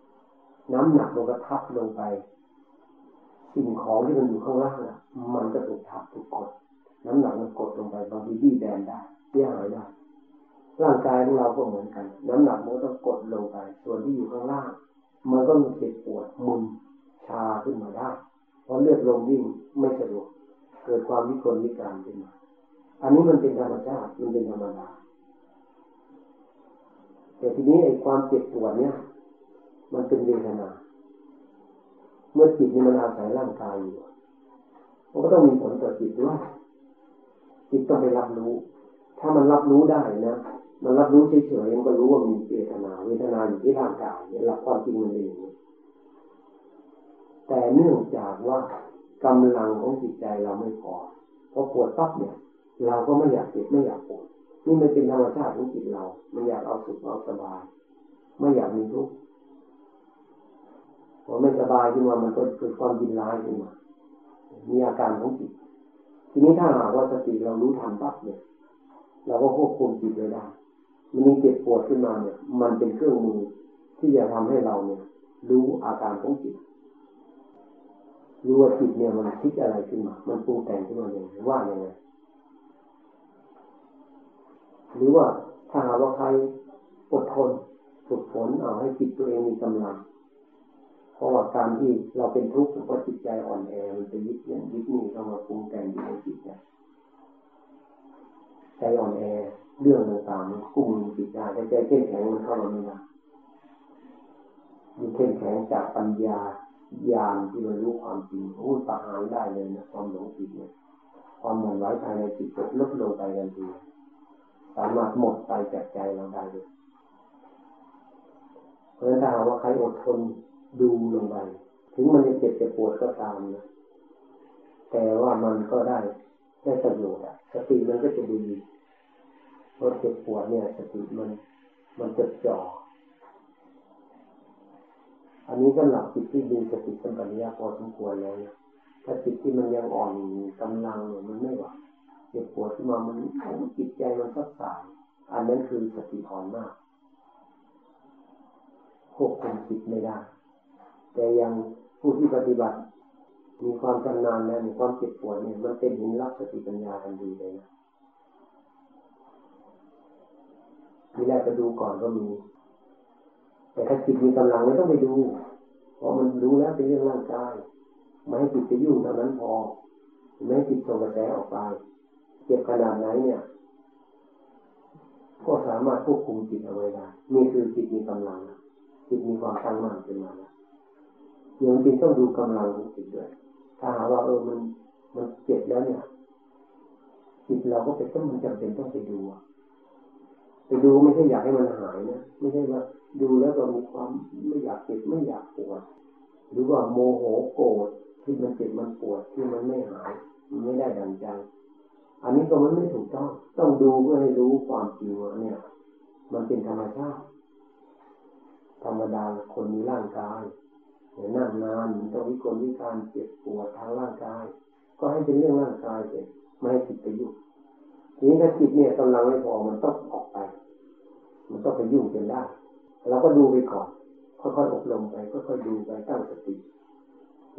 ๆ น้ำหนักมันก็ทับลงไป สิ่งของที่มันอยู่ข้างล่างอะ มันก็ถูกทับถูกกด น้ำหนักมันกดลงไปบางทีบี้แบนได้เสียหายได้ ร่างกายของเราก็เหมือนกัน น้ำหนักมันก็ต้องกดลงไป ส่วนที่อยู่ข้างล่าง มันก็มีเจ็บปวดมึนชาขึ้นมาได้ เพราะเลือดลมวิ่งไม่สะดวก เกิดความวิกลวิการขึ้นมา อันนี้มันเป็นธรรมชาติมันเป็นธรรมดา แต่ทีนี้ไอ้ความเจ็บปวดเนี้ยมันเป็นเวทนา เมื่อจิตนี่มันอาศัยร่างกายอยู่มันก็ต้องมีผลต่อจิตด้วยจิตต้องไปรับรู้ ถ้ามันรับรู้ได้นะ มันรับรู้เฉยๆมันก็รู้ว่ามีเวทนาเวทนาอยู่ที่ร่างกายเนี่ยหลักความจริงมันเป็นอย่างนี้แต่เนื่องจากว่ากำลังของจิตใจเราไม่พอพอปวดปั๊บเนี่ย เราก็ไม่อยากเจ็บไม่อยากปวดนี่มันเป็นธรรมชาติของจิตเราไม่อยากเอาสุขเอาสบาย ไม่อยากมีทุกข์พอไม่สบายขึ้นมามันก็เกิดความยินร้ายขึ้นมา มีอาการของจิต ทีนี้ถ้าหากว่าสติเรารู้ทันปั๊บเนี่ย เราก็ควบคุมจิตไว้ได้ มันมีเจ็บปวดขึ้นมาเนี่ย มันเป็นเครื่องมือที่จะทำให้เราเนี่ย รู้อาการของจิตรู้ว่าจิตเนี่ยมันคิดอะไรขึ้นมา มันปรุงแต่งขึ้นมาอย่างไรว่าอย่างไรหรือว่าถ้าหาว่าใครอดทนฝึกฝนเอาให้จิตตัวเองมีกำลัง เพราะว่าการที่เราเป็นทุกข์เพราะจิตใจอ่อนแอมันไปยึดเนี่ยยึดนี่เข้ามาปรุงแต่งอยู่ในจิตเนี่ยใจอ่อนแอ เรื่องต่างๆมันกุ้มจิตได้แต่ใจเข้มแข็งมันเข้ามาไม่ได้มีเข้มแข็งจากปัญญาญาณที่มันรู้ความจริงอู้ประหารได้เลยนะความหลงผิดเนี่ยความหมันไว้ภายในจิตลดลงไปทันทีสามารถหมดไปจากใจเราได้เลยเพราะฉะนั้นถ้าหากว่าใครอดทนดูลงไป ถึงมันจะเจ็บจะปวดก็ตามนะแต่ว่ามันก็ได้ได้ประโยชน์อะสติมันก็จะดี เพราะเจ็บปวดเนี่ยสติมันมันจดจ่อ อันนี้ก็หลับจิตที่ดีสติสัมปชัญญะพอสมควรแล้วนะถ้าจิตที่มันยังอ่อนกำลังเนี่ยมันไม่ไหวเจ็บปวดขึ้นมามันจิตใจมันสับสายอันนั้นคือสติอ่อนมากควบคุมจิตไม่ได้ แต่ยังผู้ที่ปฏิบัติ มีความชำนาญแล้วมีความเจ็บปวดเนี่ย มันเป็นหินรับสติปัญญาทันทีเลยนะ ทีแรกก็ดูก่อนก็มี แต่ถ้าจิตมีกำลังไม่ต้องไปดู เพราะมันรู้แล้วเป็นเรื่องร่างกาย ไม่ให้จิตไปยุ่งเท่านั้นพอ ไม่ให้จิตส่งกระแสออกไปเจ็บขนาดไหนเนี่ย ก็สามารถควบคุมจิตเอาไว้ได้นี่คือจิตมีกำลังจิตมีความตั้งมั่นขึ้นมาแล้วอย่างจริงต้องดูกำลังของจิตด้วย ถ้าหาว่าเออมันมันเจ็บแล้วเนี่ยจิตเราก็เป็นต้องมันจำเป็นต้องไปดู ไปดูไม่ใช่อยากให้มันหายนะไม่ใช่ว่าดูแล้วก็มีความไม่อยากเจ็บไม่อยากปวดหรือว่าโมโหโกรธที่มันเจ็บมันปวดที่มันไม่หายมันไม่ได้ดังใจ อันนี้ก็มันไม่ถูกต้อง ต้องดูเพื่อให้รู้ความจริงว่าเนี่ย มันเป็นธรรมชาติ ธรรมดาคนมีร่างกายเนี่ยนั่งนานมันต้องวิกลวิการเจ็บปวดทางร่างกาย ก็ให้เป็นเรื่องร่างกายเสร็จไม่ให้จิตไปยุ่งทีนี้ถ้าจิตเนี่ยกำลังไม่พอมันต้องออกไป มันต้องไปยุ่งจนได้เราก็ดูไปก่อน ค่อยๆอบรมไปค่อยๆดูไปตั้งสติ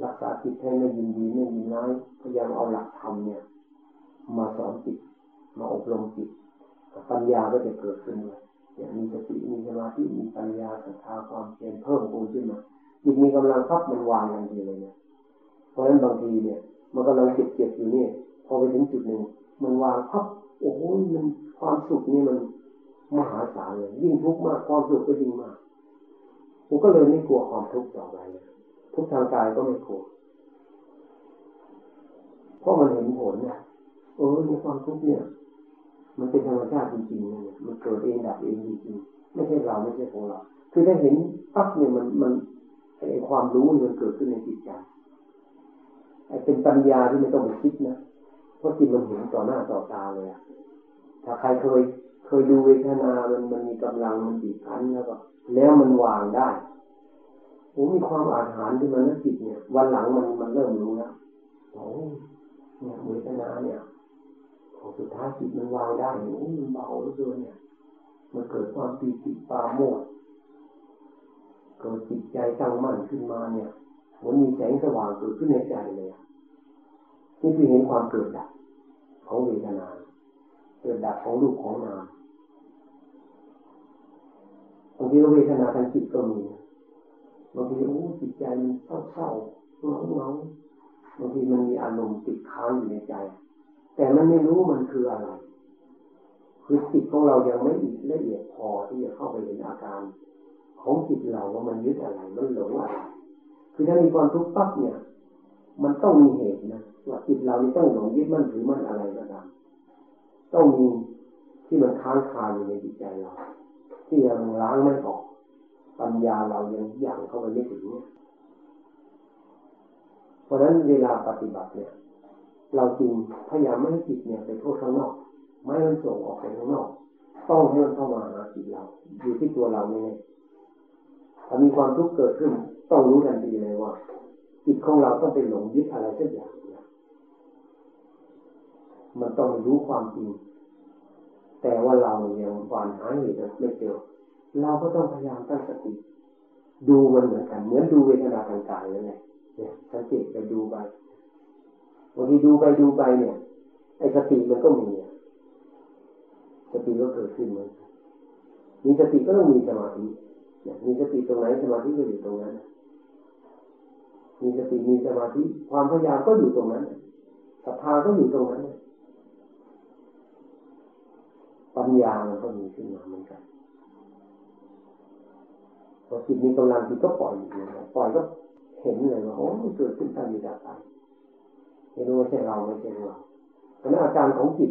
รักษาจิตให้ไม่ยินดีไม่ยินร้ายพยายามเอาหลักธรรมเนี่ย มาสอนจิต มาอบรมจิตปัญญาก็จะเกิดขึ้นเลยอย่างมีสติมีสมาธิมีปัญญาศรัทธาความเพียรเพิ่มพูนขึ้นมาจิตมีกำลังพับมันวางทันทีเลยเนี่ยเพราะฉะนั้นบางทีเนี่ย มันกำลังเจ็บเจ็บอยู่เนี่ย พอไปถึงจุดหนึ่งมันวางพับโอ้โหมันความสุขนี่มัน มหาศาลเลยยิ่งทุกข์มากความสุขก็ยิ่งมากผมก็เลยไม่กลัวความทุกข์ต่อไปทุกทางกายก็ไม่กลัวเพราะมันเห็นผลเนี่ยเออในความทุกข์เนี่ย มันเป็นธรรมชาติจริงๆเนี่ยมันเกิดเองดับเองจริงๆไม่ใช่เราไม่ใช่ของเรา คือถ้เห็นปั๊บเนี่ยมันมันไอความรู้มันเกิดขึ้นในจิตใจไอเป็นปัญญาที่ไม่ต้องไปคิดนะเพราะจิตมันเห็นต่อหน้าต่อตาเลยอะถ้าใครเคย เคยดูเวทนา มันมันมีกำลังมันบีบคั้นแล้วก็แล้วมันวางได้โอ้มีความอาถรรพ์ที่มันนักจิตเนี่ย วันหลังมันมันเริ่มรู้แล้วโอ้เนี่ยเวทนาเนี่ยของสุดท้ายจิตมันวางได้โอ้มันเบาเหลือเกินเนี่ย มันเกิดความปีติปาโมดเกิดจิตใจตั้งมั่นขึ้นมาเนี่ยมันมีแสงสว่างเกิดขึ้นในใจเลยนี่คือเห็นความเกิดดับของเวทนา เกิดดับของรูปของนาม บางทีเวทนาทางจิตก็มีบางทีโอ้จิตใจมันเศร้าเศร้าเงาเงาบางทีมันมีอารมณ์ติดค้างอยู่ในใจ แต่มันไม่รู้มันคืออะไร คือจิตของเรายังไม่ละเอียดพอที่จะเข้าไปเห็นอาการ ของจิตเราว่ามันยึดอะไรมันหลงอะไรคือถ้ามีความทุกข์ปั๊บเนี่ย มันต้องมีเหตุนะว่าจิตเรานี่ต้องหลงยึดมั่นถือมั่นอะไรก็ตามต้องมีที่มันค้างคาอยู่ในจิตใจเรา ที่ยังล้างไม่ออก ปัญญาเรายังย่งเข้าไปไม่ถึงเนี่ยเพราะฉะนั้นเวลาปฏิบัติเนี่ย เราจรึงพยายามไม่ให้จิตเนี่ยไปโทษข้างนอก ไม่ให้มันส่งออกไปข้างนอก ต้องให้มันเข้ามาหาจิตเรา อยู่ที่ตัวเราเนี่ยถ้ามีความทุกข์เกิดขึ้น ต้องรู้ทันทีเลยว่า จิตของเราต้องไปหลงยึดอะไรสักอย่างมันต้องรู้ความจริง แต่ว่าเรายังวานหาเหตุไม่เจอเราก็ต้องพยายามตั้งสติ ดูมันเหมือนกัน เหมือนดูเวทนาทางกายนั่นแหละเนี่ยสังเกตไปดูไปบางทีดูไปดูไปเนี่ย ไอ้สติมันก็มีสติก็เกิดขึ้นเหมือนมีสติก็ต้องมีสมาธิเนี่ยมีสติตรงไหนสมาธิก็อยู่ตรงนั้น มีสติมีสมาธิ ความพยายามก็อยู่ตรงนั้นศรัทธาก็อยู่ตรงนั้นปั ญญามันก็มีขึ้นมาเหมือนกันพอจิตมีกำลังจิตก็ปล่อยอยู่ปล่อยก็เห็นเลยว่าโอ้มันเกิดขึ้นตั้งอยู่ดับไปเห็นว่าใช่เราไม่ใช่เราเพราะนั้นอาการของจิต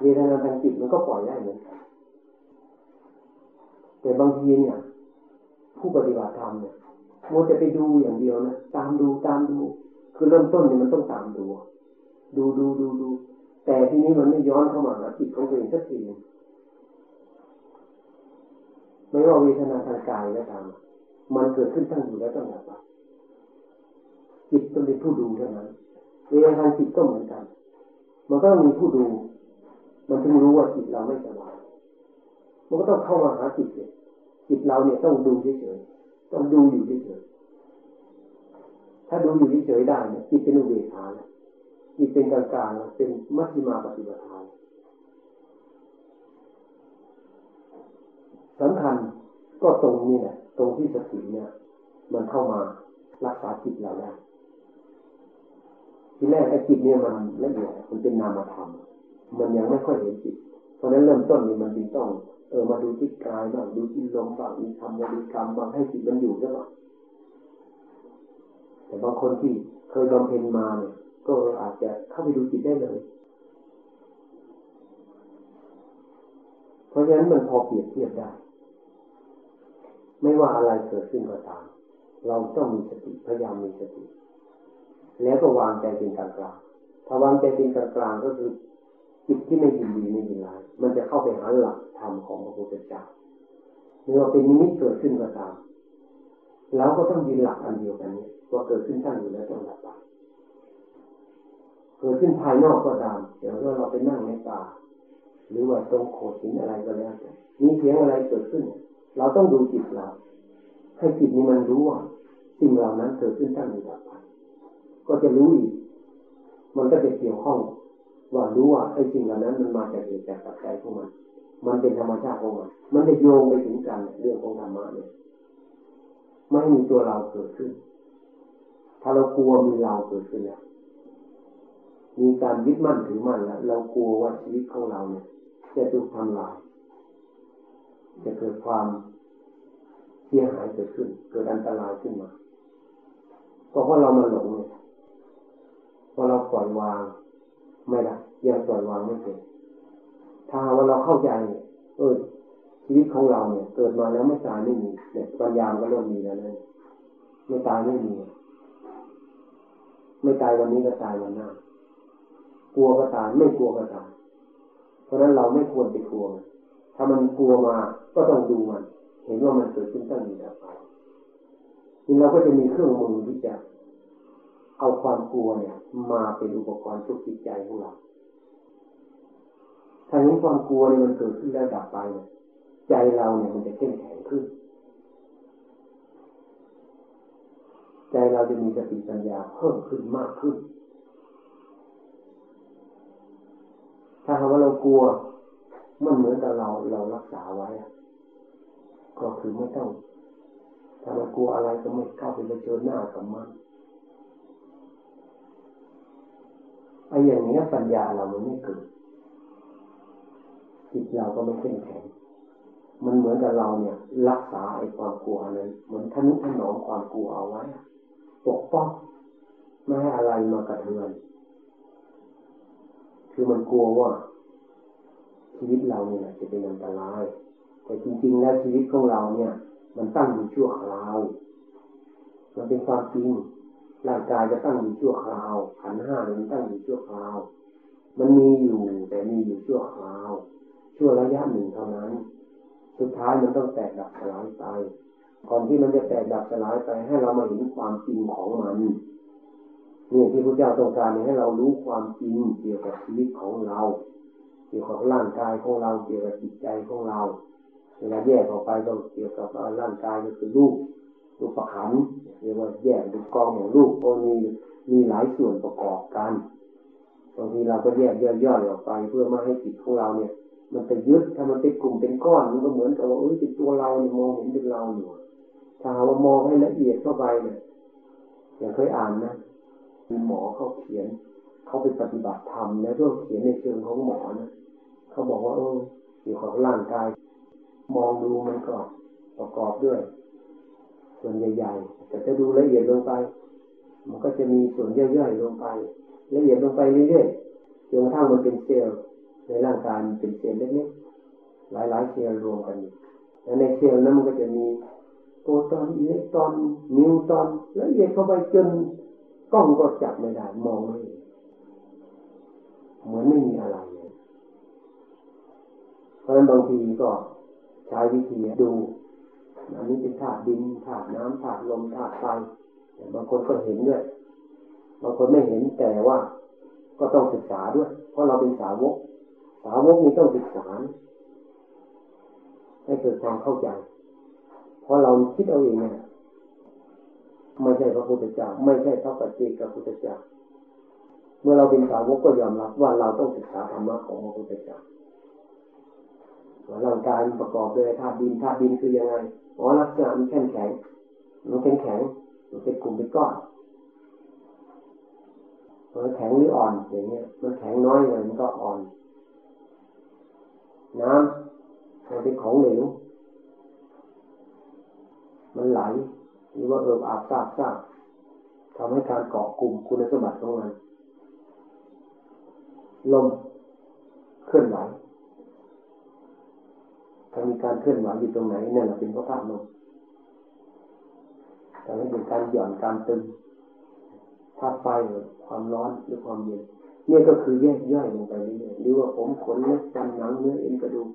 เวทนาทางจิตมันก็ปล่อยได้เหมือนกันแต่บางทีเนี่ย ผู้ปฏิบัติธรรมเนี่ยโมจะไปดูอย่างเดียวนะตามดูตามดู คือเริ่มต้นเนี่ยมันต้องตามดู ดูดูดูดูแต่ทีนี้มันไม่ย้อนเข้ามาหาจิตของตัวเองสักที ไม่ว่าเวทนาทางกายก็ตามมันเกิดขึ้นตั้งอยู่แล้วต้องดับไปจิตต้องเป็นผู้ดูเท่านั้นเวทนาทางจิตก็เหมือนกัน มันก็ต้องมีผู้ดู มันถึงรู้ว่าจิตเราไม่สบายมันก็ต้องเข้ามาหาจิตเลยจิตเราเนี่ยต้องดูเฉยๆต้องดูอยู่เฉยๆถ้าดูอยู่เฉยๆได้เนี่ยจิตเป็นอุเบกขาจิตเป็นกลางๆเป็นมัชฌิมาปฏิปทา สำคัญก็ตรงนี้แหละตรงที่สติเนี่ย มันเข้ามารักษาจิตเราได้ทีแรกไอ้จิตเนี่ยมันละเอียดมันเป็นนามธรรม มันยังไม่ค่อยเห็นจิต เพราะนั้นเริ่มต้นนี่มันจึงต้อง เออมาดูที่กายบ้างดูที่ลมบ้างมีคำบริกรรมบ้างให้จิตมันอยู่ใช่ไหมแต่บางคนที่เคยบำเพ็ญมาเนี่ยก็อาจจะเข้าไปดูจิตได้เลย เพราะฉะนั้นมันพอเปรียบเทียบได้ ไม่ว่าอะไรเกิดขึ้นก็ตาม เราต้องมีสติพยายามมีสติ แล้วก็วางใจเป็นกลางกลางถ้าวางใจเป็นกลางกลางก็คือจิตที่ไม่ยินดีไม่ยินร้ายมันจะเข้าไปหาหลักธรรมของพระพุทธเจ้าไม่ว่าเป็นนิมิตเกิดขึ้นก็ตามเราก็ต้องยืนหลักอันเดียวกันนี้ว่าเกิดขึ้นตั้งอยู่แล้วต้องดับไปเกิดขึ้นภายนอกก็ตามเดี๋ยวเราไปนั่งในป่าหรือว่าตรงโขดหินอะไรก็แล้วแต่มีเสียงอะไรเกิดขึ้นเเราต้องดูจิตเรา ให้จิตนี้มันรู้ว่าสิ่งเหล่านั้นเกิดขึ้นตั้งอยู่ดับไปก็จะรู้อีก มันก็จะเกี่ยวข้องว่ารู้ว่าไอ้สิ่งเหล่านั้นมันมาจากเหตุจากปัจจัยของมัน มันเป็นธรรมชาติของมัน มันจะโยงไปถึงกันเรื่องของธรรมะเนี่ยไม่มีตัวเราเกิดขึ้น ถ้าเรากลัวมีเราเกิดขึ้นแล้ว มีการยึดมั่นถือมั่นแล้ว เรากลัวว่าชีวิตของเราเนี่ย จะถูกทำลาย จะเกิดความเสียหายเกิดขึ้น เกิดอันตรายขึ้นมาก็เพราะเรามาหลงเนี่ยพอเราปล่อยวางไม่ได้ยังปล่อยวางไม่เป็นถ้าว่าเราเข้าใจเออชีวิตของเราเนี่ย เกิดมาแล้วไม่ตายไม่มีเนี่ยปัญญาก็เริ่มมีแล้วนะไม่ตายไม่มี ไม่ตายวันนี้ก็ตายวันหน้ากลัวก็ตายไม่กลัวก็ตายเพราะนั้นเราไม่ควรไปกลัว ถ้ามันกลัวมาก็ต้องดูมัน เห็นว่ามันเกิดขึ้นตั้งอยู่แล้วไปนี่เราก็จะมีเครื่องมือที่จะเอาความกลัวเนี่ย มาเป็นอุปกรณ์ชุกจิตใจของเราถ้าเห็นความกลัวเนี่ยมันเกิดขึ้นแล้วดับไปเนี่ยใจเราเนี่ยมันจะเข้มแข็งขึ้น ใจเราจะมีสติปัญญาเพิ่มขึ้นมากขึ้น ถ้าหากว่าเรากลัว มันเหมือนกับเราเรารักษาไว้ ก็คือไม่ต้องถ้าเรากลัวอะไรก็ไม่เข้าไปเจอหน้ากับมันไอ้อย่างนี้ปัญญาเรามันไม่เกิดจิตเราก็ไม่เข้มแข็งมันเหมือนกับเราเนี่ย รักษาไอ้ความกลัวนั้นเหมือนทนุถนอมความกลัวเอาไว้ปกป้องไม่ให้อะไรมากระเทือน คือมันกลัวว่า ชีวิตเราเนี่ยจะเป็นอันตราย แต่จริง ๆ แล้วชีวิตของเราเนี่ย มันตั้งอยู่ชั่วคราว มันเป็นความจริงร่างกายจะตั้งอยู่ชั่วคราวขันห้ามันตั้งอยู่ชั่วคราว มันมีอยู่แต่มีอยู่ชั่วคราว ชั่วระยะหนึ่งเท่านั้น สุดท้ายมันต้องแตกดับสลายไป ก่อนที่มันจะแตกดับสลายไปให้เรามาเห็นความจริงของมันนี่ที่พระเจ้าต้องการให้เรารู้ความจริงเกี่ยวกับชีวิตของเรา กี่ยวกับร่างกายของเราเกี่ยวกับจิตใจของเรา เวลาแยกออกไปก็เกี่ยวกับร่างกายก็คือรูปรูปประคันเรียกว่าแยกเป็นกององรูปก็มีมีหลายส่วนประกอบกันบางทีเราก็แยกย่อยๆออกไป เพื่อไม่ให้จิตของเราเนี่ย มันไปยึดถ้ามันเป็นกลุ่มเป็นก้อนมันก็เหมือนกับว่าเอ้ยเป็นตัวเราเนี่ยมองเห็นเป็นเราอยู่ถ้าว่ามองให้ละเอียดเข้าไปเนี่ยอย่างเคยอ่านนะมีหมอเขาเขียนเขาไปปฏิบัติธรรมแล้วก็เขียนในเชิงของหมอนะ เขาบอกว่าเอออยู่ของร่างกาย มองดูมันก่อนประกอบด้วย ส่วนใหญ่ๆแต่ถ้าดูละเอียดลงไป มันก็จะมีส่วนย่อยๆลงไป ละเอียดลงไปเรื่อยๆจนกระทั่งมันเป็นเซลล์ในร่างกายมันเป็นเซลล์เล็กๆหลายๆเซลล์รวมกันแล้วในเซลล์นั้นมันก็จะมีโปรตอนอิเล็กตรอนนิวตรอนละเอียดเข้าไปจนกล้องก็จับไม่ได้มองไม่เห็นเหมือนไม่มีอะไร เพราะฉะนั้นบางทีก็ใช้วิธีดู อันนี้เป็นธาตุดินธาตุน้ำธาตุลมธาตุไฟบางคนก็เห็นด้วย บางคนไม่เห็นแต่ว่าก็ต้องศึกษาด้วย เพราะเราเป็นสาวก สาวกนี้ต้องศึกษา ให้เกิดความเข้าใจ เพราะเราคิดเอาเองเนี่ยไม่ใช่พระพุทธเจ้า ไม่ใช่พระปัจเจกพุทธเจ้า เมื่อเราเป็นสาวกก็ยอมรับว่าเราต้องศึกษาธรรมะของพระพุทธเจ้า ร่างกายประกอบด้วยธาตุดินธาตุดินคือยังไงอ๋อลักษณะมันแข็งแข็งมันแข็งแข็งมันเป็นกลุ่มเป็นก้อนมันแข็งหรืออ่อนอย่างเงี้ย มันแข็งน้อยเลยมันก็อ่อน น้ำมันเป็นของเหลวมันไหลหรือว่าเอิบอาบซาบซาบทำให้การเกาะกลุ่มคุณสมบัติของมันลมเคลื่อนไหว ถ้ามีการเคลื่อนไหวอยู่ตรงไหนนั่นแหละเป็นเพราะธาตุลมทำให้เกิดการหย่อนการตึงธาตุไฟความร้อนหรือความเย็นเนี่ยก็คือแยกย่อยลงไปเรื่อยๆหรือว่าผมขนเล็บฟันหนังเนื้อเอ็นกระดูก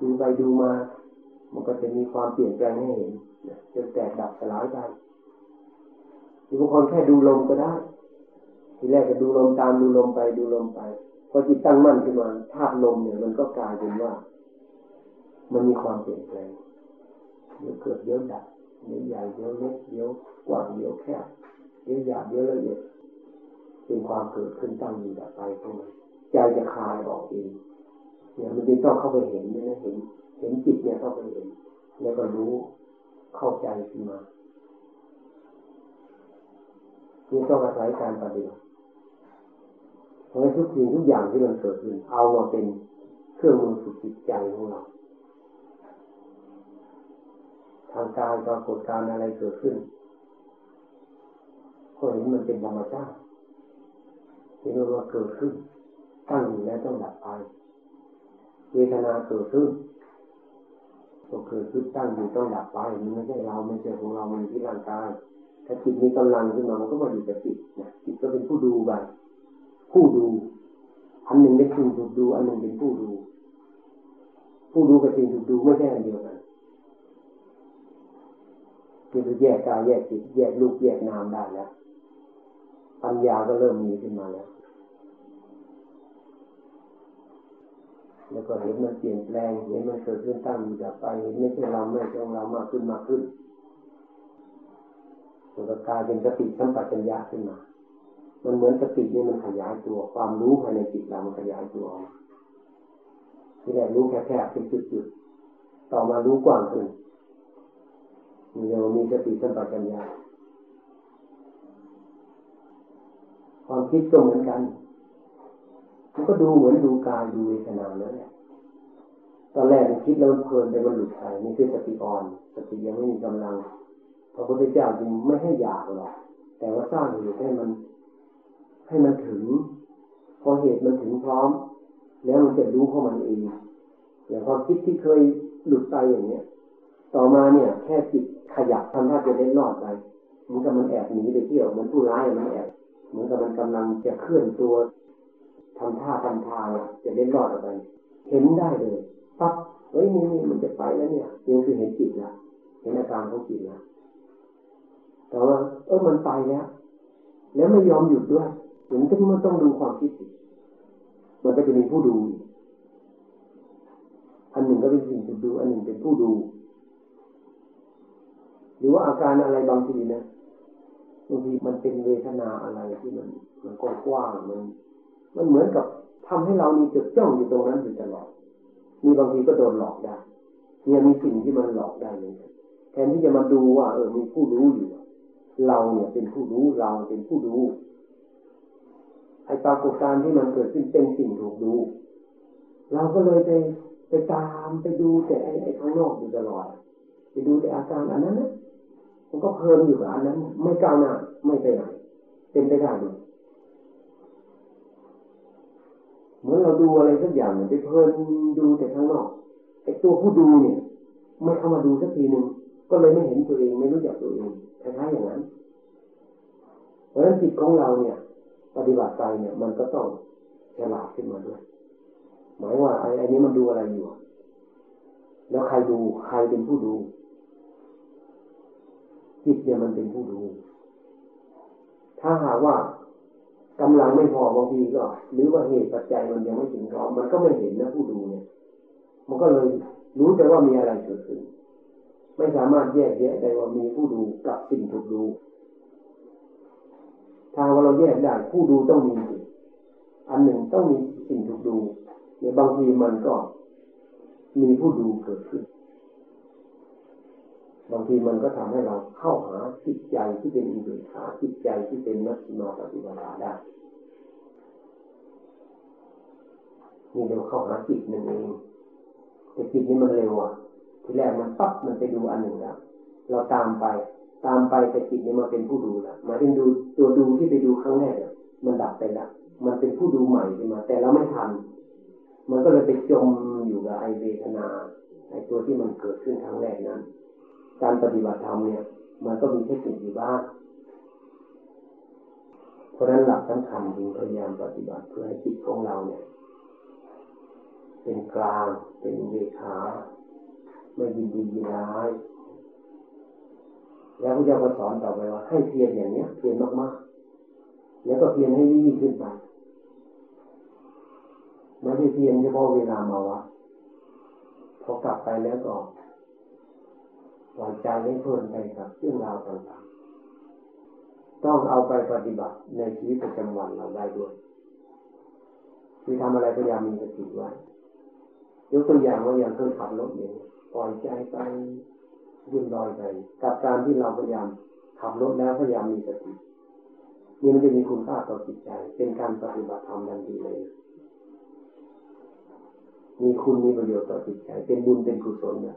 ดูไปดูมา มันก็จะมีความเปลี่ยนแปลงให้เห็นจนแตกดับสลายไปหรือบางคนแค่ดูลมก็ได้ ทีแรกก็ดูลมตามดูลมไปดูลมไปพอจิตตั้งมั่นขึ้นมาธาตุลมเนี่ย มันก็กลายเป็นว่า มันมีความเปลี่ยนแปลงเดี๋ยวเกิดเดี๋ยวดับเดี๋ยวใหญ่เดี๋ยวเล็กเดี๋ยวกว้างเดี๋ยวแคบเดี๋ยวหยาบเดี๋ยวละเอียดเป็นความเกิดขึ้นตั้งอยู่ดับไปตรงนั้นใจจะคลายออกเองเนี่ยมันจึงต้องเข้าไปเห็นด้วยนะเห็น เห็นจิตเนี่ยเข้าไปเห็น แล้วก็รู้เข้าใจขึ้นมานี่ต้องอาศัยการปฏิบัติเพราะทุกสิ่งทุกอย่างที่มันเกิดขึ้น เอามาเป็นเครื่องมือฝึกจิตใจของเรา ทางการปรากฏการอะไรเกิดขึ้น ก็เห็นมันเป็นธรรมชาติเห็นว่าเกิดขึ้น ตั้งอยู่แล้วต้องดับไปเวทนาเกิดขึ้นก็เกิดขึ้นตั้งอยู่ต้องดับไปมันไม่ใช่เราไม่ใช่ของเรามันที่ร่างกายถ้าจิตมีกำลังขึ้นมามันก็มาอยู่กับจิตนะจิตก็เป็นผู้ดูไปผู้ดู อันหนึ่งเป็นสิ่งถูกดู อันหนึ่งเป็นผู้ดู ผู้ดูกับสิ่งถูกดูไม่ใช่อันเดียวกัน คือแยกกายแยกจิตแยกลูกแยกนามได้แล้วปัญญาก็เริ่มมีขึ้นมาแล้ว แล้วก็เห็นมันเปลี่ยนแปลง เห็นมันเกิดขึ้นตั้งอยู่ดับไปเห็นไม่ใช่เราไม่ใช่เรามากขึ้นมากขึ้นมันก็กลายเป็นสติสัมปชัญญะขึ้นมา มันเหมือนสตินี่มันขยายตัว ความรู้ภายในจิตเรามันขยายตัวที่แรกรู้แค่ๆเป็นจุดๆ ต่อมารู้กว้างขึ้น มีเรามีสติสัมปชัญญะความคิดก็เหมือนกัน มันก็ดูเหมือนดูกายดูเวทนานั่นแหละตอนแรกมันคิดแล้วมันเพลินไปมันหลุดไปนี่คือสติอ่อน สติยังไม่มีกำลังพระพุทธเจ้าจึงไม่ให้อยากหรอก แต่ว่าสร้างเหตุให้มัน ให้มันถึง พอเหตุมันถึงพร้อม แล้วมันจะรู้ของมันเองอย่างความคิดที่เคยหลุดไปอย่างเนี้ย ต่อมาเนี่ย แค่จิต ขยับทำท่าจะเล่นรอดไปเหมือนกับมันแอบหนีไปเที่ยวมันผู้ร้ายมันแอบเหมือนกับมันกำลังจะเคลื่อนตัวทำท่าทำทางจะเล่นรอดออกไป เห็นได้เลยปั๊บเฮ้ยนี่นี่มันจะไปแล้วเนี่ยยังคือเห็นจิตละเห็นอาการของจิตละแต่ว่า เออมันไปแล้ว แล้วไม่ยอมหยุดด้วยถึงที่มันต้องดูความคิดมันก็จะมีผู้ดู อันหนึ่งก็เป็นสิ่งถูกดู อันหนึ่งเป็นผู้ดู หรือว่าอาการอะไรบางทีนะบางทีมันเป็นเวทนาอะไรที่มันมันกว้างมัน มันเหมือนกับทำให้เรามีจุดจ้องอยู่ตรงนั้นอยู่ตลอดมีบางทีก็โดนหลอกได้เนี่ยมีสิ่งที่มันหลอกได้เลยแทนที่จะมาดูว่า เออมีผู้รู้อยู่ เราเนี่ยเป็นผู้รู้เราเป็นผู้รู้ไอ้ปรากฏการณ์ที่มันเกิดขึ้นเป็นสิ่งถูกดู เราก็เลยไปไปตามไปดูแต่ไอ้ไอ้ข้างนอกอยู่ตลอด ไปดูแต่อาการอันนั้นนะ มันก็เพลินอยู่กับอันนั้น ไม่ก้าวหน้าไม่ไปไหนเป็นไปได้ด้วยเหมือนเราดูอะไรสักอย่างเนี่ยไปเพลินดูแต่ข้างนอกไอ้ตัวผู้ดูเนี่ยไม่เข้ามาดูสักทีหนึ่งก็เลยไม่เห็นตัวเองไม่รู้จักตัวเองคล้ายๆอย่างนั้น เพราะฉะนั้นจิตของเราเนี่ย ปฏิบัติไปเนี่ย มันก็ต้องฉลาดขึ้นมาด้วย หมายว่าไอ้ไอ้นี้มันดูอะไรอยู่ แล้วใครดูใครเป็นผู้ดู จิตเนี่ยมันเป็นผู้ดูถ้าหากว่ากำลังไม่พอบางทีก็ หรือว่าเหตุปัจจัยมันยังไม่ถึงพร้อมมันก็ไม่เห็นนะผู้ดูเนี่ย มันก็เลยรู้แต่ว่ามีอะไรเกิดขึ้น ไม่สามารถแยกแยะได้ว่ามีผู้ดูกับสิ่งถูกดูถ้าว่าเราแยกได้ผู้ดูต้องมีสิอันหนึ่งต้องมีสิ่งถูกดูเนี่ยบางทีมันก็มีผู้ดูเกิดขึ้น บางทีมันก็ทำให้เราเข้าหาจิตใจที่เป็นอินทรีย์ขาจิตใจที่เป็นมัชฌิมาปฏิบัติได้นี่เราเข้าหาจิตนั่นเองแต่จิตนี่มันเร็วอะ ทีแรกมันปั๊บมันไปดูอันหนึ่งแล้วเราตามไป ตามไปแต่จิตนี่มาเป็นผู้ดูแล้วมาถึงดูตัวดูที่ไปดูครั้งแรกมันดับไปล้วมันเป็นผู้ดูใหม่ขึ้นมา แต่เราไม่ทัน มันก็เลยไปจมอยู่กับไอเวทนาไอตัวที่มันเกิดขึ้นครั้งแรกนั้น การปฏิบัติธรรมเนี่ย มันก็มีเทคนิคอยู่บ้าง เพราะนั้นหลักสำคัญจึงพยายามปฏิบัติเพื่อให้จิตของเราเนี่ย เป็นกลาง เป็นเวขาไม่ยินดียินร้ายแล้วพระเจ้าก็สอนต่อไปว่า ให้เพียรอย่างเนี้ยเพียรมากๆ แล้วก็เพียรให้ยิ่งขึ้นไปไม่ได้เพียงเฉพาะเวลามาวะพอกลับไปแล้วก็ วางใจให้เพลินไปกับเรื่องราวต่างๆ ต้องเอาไปปฏิบัติในชีวิตประจำวันเราได้ด้วย คือทำอะไรพยายามมีสติไว้ยกตัวอย่างว่าอย่างเคยขับรถอย่างปล่อยใจไปยื่นลอยไป กับการที่เราพยายามขับรถแล้วพยายามมีสตินี่มันจะมีคุณค่าต่อจิตใจ เป็นการปฏิบัติธรรมทันทีเลย มีคุณมีประโยชน์ต่อจิตใจ เป็นบุญเป็นกุศลเนี่ย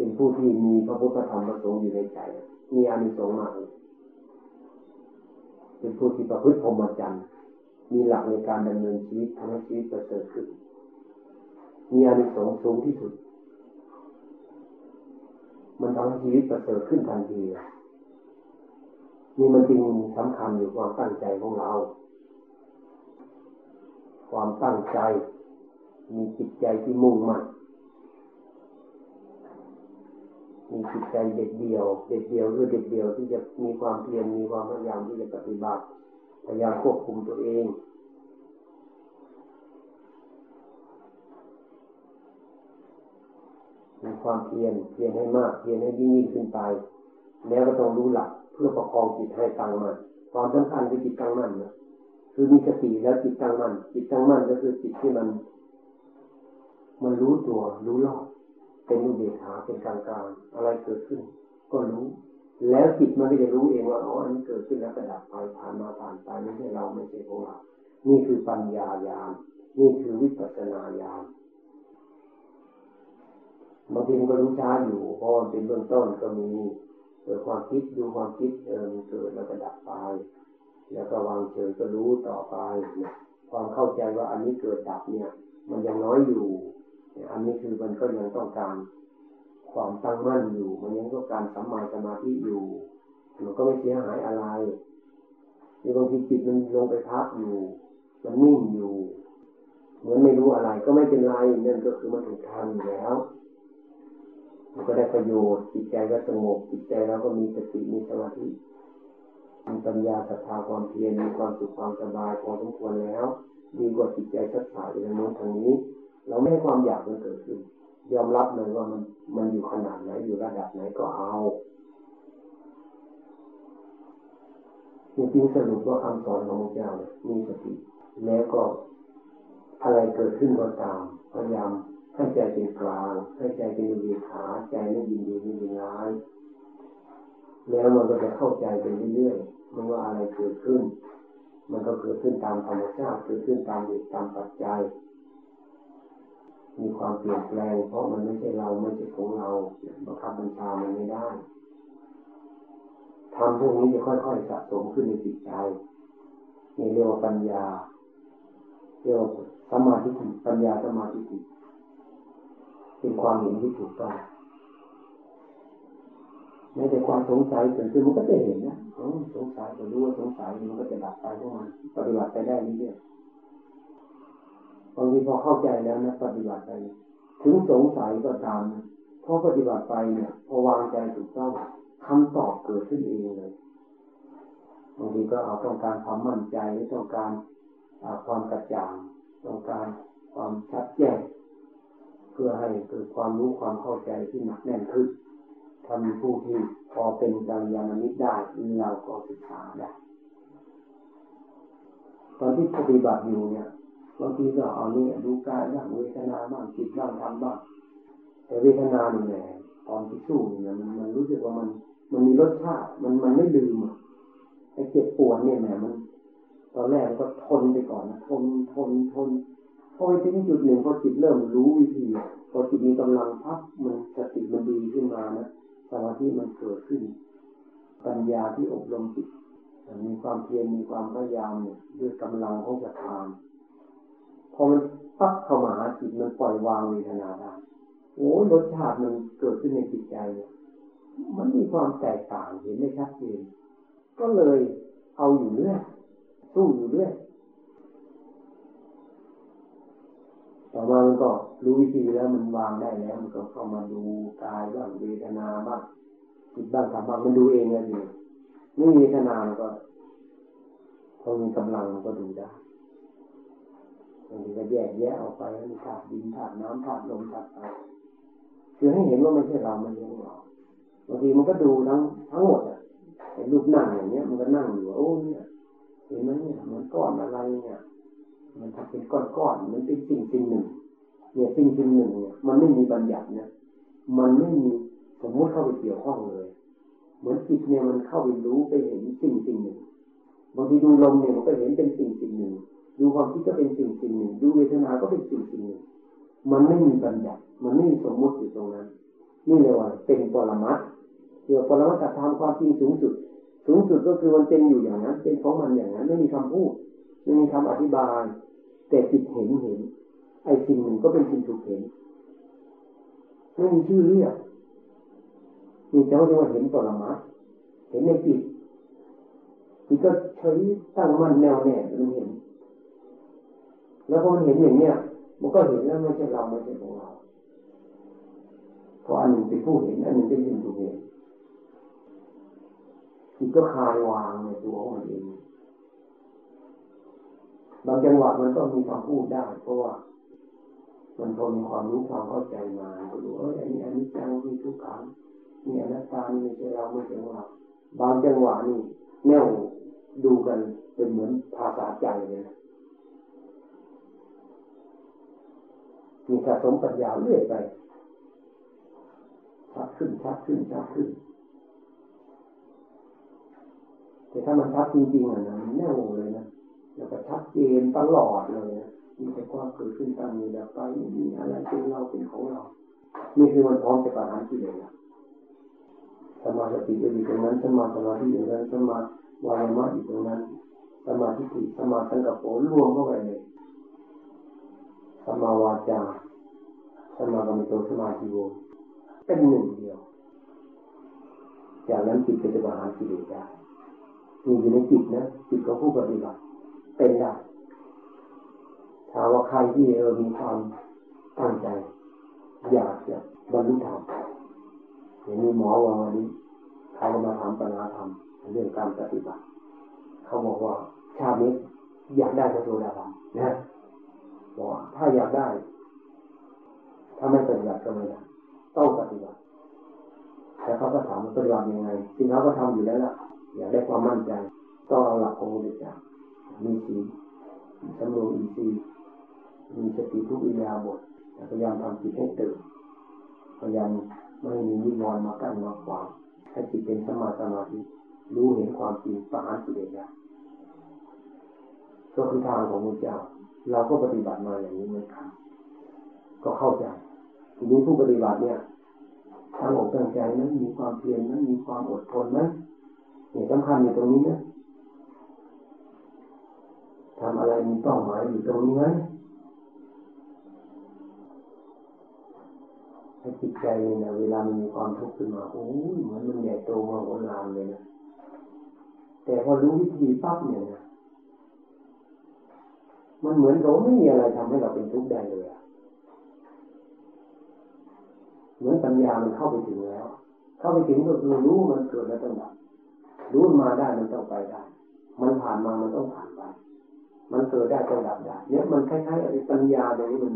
เป็นผู้ที่มีพระพุทธธรรมประสงค์อยู่ในใจ มีอานิสงส์มากเป็นผู้ที่ประพฤติพรหมจรรย์มีหลักในการดำเนินชีวิตทำให้ชีวิตประเสริฐขึ้น มีอานิสงส์สูงที่สุด มันทำให้ชีวิตประเสริฐขึ้นทันทีนี่มันจริงสำคัญอยู่ความตั้งใจของเรา ความตั้งใจ มีจิตใจที่มุ่งมั่น มีจิตใจเด็ดเดียว เด็ดเดียวคือเด็ดเดียวที่จะมีความเพียรมีความพยายามที่จะปฏิบัติพยายามควบคุมตัวเองมีความเพียรเพียรให้มากเพียรให้ยิ่งยิ่งขึ้นไป แล้วก็ต้องรู้หลักเพื่อประคองจิตให้ตั้งมั่นความสำคัญคือจิตตั้งมั่นนะคือมีสติแล้วจิตตั้งมั่นจิตตั้งมั่นก็คือจิตที่มัน มันรู้ตัวรู้รอบ เป็นอุเบกขาเป็นกลางกลางอะไรเกิดขึ้น ก็รู้ แล้วจิตมันก็จะรู้เองว่าอ๋ออันนี้เกิดขึ้นแล้วก็ดับไปผ่านมาผ่านไปไม่ใช่เราไม่ใช่ของเรานี่คือปัญญายาณนี่คือวิปัสสนาญาณบางทีมันก็รู้ช้าอยู่เพราะมันเป็นเบื้องต้นก็มีเกิดความคิดดูความคิดเออมันเกิดแล้วก็ดับไป แล้วก็วางเฉยก็รู้ต่อไปเนี่ยความเข้าใจว่าอันนี้เกิดดับเนี่ย มันยังน้อยอยู่ อันนี้คือมันก็ยังต้องการความตั้งมั่นอยู่ มันยังต้องการสัมมาสมาธิอยู่ มันก็ไม่เสียหายอะไรในบางทีจิตมันลงไปพักอยู่ มันนิ่งอยู่ เหมือนไม่รู้อะไรก็ไม่เป็นไรนั่นก็คือมันถูกทางอยู่แล้ว มันก็ได้ประโยชน์ จิตใจก็สงบ จิตใจเราก็มีสติ มีสมาธิ มีปัญญาศรัทธาความเพียร มีความสุขความสบายพอสมควรแล้ว ดีกว่าจิตใจสัดสายไปทางโน้นทางนี้ เราไม่ให้ความอยากมันเกิดขึ้น ยอมรับเลยว่ามันมันอยู่ขนาดไหนอยู่ระดับไหนก็เอาจริงๆสรุปว่าคำสอนของพระเจ้ามีสติแล้วก็อะไรเกิดขึ้นก็ตามพยายามให้ใจเป็นกลางให้ใจเป็นอุเบกขาใจไม่ยินดีไม่ยินร้าย แล้วมันก็จะเข้าใจไปเรื่อยๆไม่ว่าอะไรเกิดขึ้น มันก็เกิดขึ้นตามธรรมชาติเกิดขึ้นตามเหตุตามปัจจัย มีความเปลี่ยนแปลง เพราะมันไม่ใช่เราไม่ใช่ของเราบังคับบัญชามันไม่ได้ทำพวกนี้จะค่อยๆสะสมขึ้นในจิตใจนี่เรียกว่าปัญญาเรียกว่าสมาธิปัญญาสมาธิเป็นความเห็นที่ถูกต้องแม้แต่ความสงสัยเกิดขึ้นมันก็จะเห็นนะสงสัยจะรู้ว่าสงสัยมันก็จะดับไปพวกมันปฏิบัติไปได้เรื่อยๆ บางทีพอเข้าใจแล้วนะปฏิบัติไป ถึงสงสัยก็ตามเพราะปฏิบัติไปเนี่ยพอวางใจถูกต้องคำตอบเกิดขึ้นเองเลยบางทีก็เอาต้องการความมั่นใจหรือต้องการความกระจ่าง ต้องการความชัดแจ้งเพื่อให้เกิดความรู้ความเข้าใจที่หนักแน่นขึ้นถ้ามีผู้ที่พอเป็นกัลยาณมิตรได้เราก็ศึกษาได้ตอนที่ปฏิบัติอยู่เนี่ย บางทีก็เอาเนี่ยดูกายบ้างเวทนาบ้างจิตบ้างทำบ้างแต่เวทนาเนี่ยแหละตอนที่สู้เนี่ยมันมันรู้สึกว่ามัน มันมีรสชาติมันมันไม่ลืมอะไอ้เจ็บปวดเนี่ยแหมมัน ตอนแรกก็ทนไปก่อนนะทนทนทนพอไปถึงจุดหนึ่งพอจิตเริ่มรู้วิธีพอจิตมีกำลังพับมันสติมันดีขึ้นมานะสมาธิมันเกิดขึ้น ปัญญาที่อบรมจิตมีความเพียรมีความพยายามเนี่ยด้วยกำลังของศรัทธาพ อมันปั๊บเข้ามาหาจิตมันปล่อยวางเวทนาได้โอ้รสชาติมันเกิดขึ้นในจิตใจเนี่ยมันมีความแตกต่างเห็นได้ชัดเจนก็เลยเอาอยู่เรื่อยสู้อยู่เรื่อยต่อมามันก็รู้วิธีแล้วมันวางได้แล้ว มันก็เข้ามาดูกายบ้างเวทนาบ้างจิตบ้างทำบ้างมันดูเองเลยอยู่ไม่มีเวทนามันก็พอมีกำลังมันก็ดูได้ บางทีก็แยกแยะออกไปมีธาตุดินธาตุน้ำธาตุลมธาตุไฟคือให้เห็นว่าไม่ใช่เราม่ใช่ของเราบางทีมันก็ดูทั้งทั้งหมดอะเห็นรูปนั่งอย่างเงี้ยมันก็นั่งอยู่โอ้เนี่ยเห็นไหมเนี่ยมันก้อนอะไรเนี่ย มันทำเป็นก้อนๆมันเป็นสิ่งสิ่งหนึ่ง เนี่ยสิ่งสิ่งหนึ่งเนี่ยมันไม่มีบัญญัตินะมันไม่มีสมมติเข้าไปเกี่ยวข้องเลย เหมือนจิตเนี่ยมันเข้าไปรู้ไปเห็นสิ่งสิ่งหนึ่งบางทีดูลมเนี่ยมันก็เห็นเป็นสิ่งสิ่งหนึ่ง ดูความคิดก็เป็นสิ่งสิ่งหนึ่ง ดูเวทนาก็เป็นสิ่งสิ่งหนึ่ง มันไม่มีบัญญัติ มันไม่มีสมมุติอยู่ตรงนั้น นี่เลยว่าเป็นปรมัตเกี่ยวปรมัตธรรมความจริงสูงสุด สูงสุดก็คือมันเป็นอยู่อย่างนั้น เป็นของมันอย่างนั้น ไม่มีคำพูด ไม่มีคำอธิบาย แต่จิตเห็นเห็น ไอ้สิ่งหนึ่งก็เป็นสิ่งถูกเห็น ไม่มีชื่อเรียกนี่เจ้าเรียกว่าเห็นปรมัตเห็นในจิตจิตก็ใช้ตั้งมั่นแน่วแน่มันเห็น แล้วพอมันเห็นอย่างเนี้ยมันก็เห็นแล้วไม่ใช่เราไม่ใช่ของเราเพราะอันหนึ่งเป็นผู้เห็นอันหนึ่งเป็นสิ่งถูกเห็นจิตก็คลายวางในตัวของมันเองบางจังหวะมันก็มีความพูดได้เพราะว่า มันพอมีความรู้ความเข้าใจมาก็รู้เอออันนี้อันนี้จังมีทุกขังนี่อนัตตานี่ไม่ใช่เราไม่ใช่เราบางจังหวะนี่แนวดูกันเป็นเหมือนภาษาใจเลยนะ มีสะสมปัญญาเรื่อยไปชัดขึ้นชัดขึ้นชัดขึ้น แต่ถ้ามันชัดจริงๆอะนะมันแน่วเลยนะแล้วก็ชัดเจนตลอดเลยนะมีแต่ความเกิดขึ้นตั้งอยู่แล้วไปไม่มีอะไรเป็นเราเป็นของเรานี่คือมันพร้อมจะประหารที่เลยนะสมาสติอยู่ตรงนั้นสมาสมาธิอยู่ตรงนั้นสมาวายมะอยู่ตรงนั้น สมาธิิสมาสังกัปโปรวมเข้าไปเลย สมาวาจาสมากรรมโตสมาธิโวเป็นหนึ่งเดียว จากนั้นจิตก็จะประหารกิเลสได้มีอยู่ในจิตนะจิตของผู้ปฏิบัติเป็นได้ถามว่าใครที่เออมีความตั้งใจ อยากจะบรรลุธรรมอย่างนี้หมอว่าวันนี้เขามาถามปัญหาธรรมเรื่องการปฏิบัติ เขาบอกว่าชาตินี้อยากได้พระโสดาบันนะ กว่าถ้าอยากได้ ถ้าไม่ปฏิบัติก็ไม่ได้ต้องปฏิบัติแต่เขาก็ถามว่าปฏิบัติยังไงสิ่เขาก็ทำอยู่แล้วล่ะ อยากได้ความมั่นใจต้องเอาหลักของพระพุทธเจ้ามีสีสำรวมอินทรีย์มีสติทุกอิยาบทพยายามทำจิตให้ตื่นพยายามไม่มีนิวรณ์มากั้นมาขวางให้จิตเป็นสมาสมาธิรู้เห็นความจริงประหารจิตเองได้ ก็คือทางของพระเจ้า เราก็ปฏิบัติมาอย่างนี้เหมือนกันก็เข้าใจ ทีนี้ผู้ปฏิบัติเนี่ยทั้งอกตั้งใจนั้นมีความเพียรนั้นมีความอดทนนั้นเนี่ยสำคัญอยู่ตรงนี้นะทำอะไรมีเป้าหมายอยู่ตรงนี้ไหมให้จิตใจเนี่ยเวลามันมีความทุกข์ขึ้นมาโอ้ยเหมือนมันใหญ่โตมโหฬารเลยนะแต่พอรู้วิธีปั๊บเนี่ยนะ มันเหมือนเราไม่มีอะไรทำให้เราเป็นทุกข์ได้เลยเหมือนปัญญามันเข้าไปถึงแล้ว เข้าไปถึงก็คือรู้มันเกิดแล้วต้องดับรู้มาได้มันต้องไปได้ มันผ่านมามันต้องผ่านไป มันเกิดได้ต้องดับได้เนี่ยมันคล้ายๆปัญญาตรงนี้มัน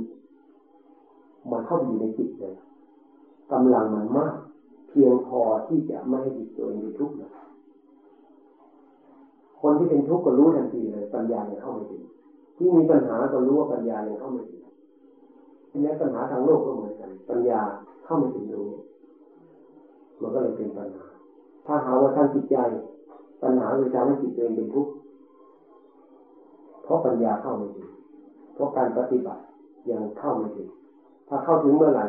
มันเข้าอยู่ในจิตเลยกำลังมันมาก เพียงพอที่จะไม่ให้จิตตัวเองเป็นทุกข์เลยคนที่เป็นทุกข์ก็รู้ทันทีเลย ปัญญาเนี่ยเข้าไม่ถึง ที่มีปัญหาก็รู้ว่าปัญญายังเข้าไม่ถึงแม้ปัญหาทางโลกก็เหมือนกัน ปัญญาเข้าไม่ถึงตรงนี้มันก็เลยเป็นปัญหา ถ้าหาว่าท่างจิตใจ ปัญหาคือทำให้จิตเองเป็นทุกข์เพราะปัญญาเข้าไม่ถึง เพราะการปฏิบัติยังเข้าไม่ถึง ถ้าเข้าถึงเมื่อไหร่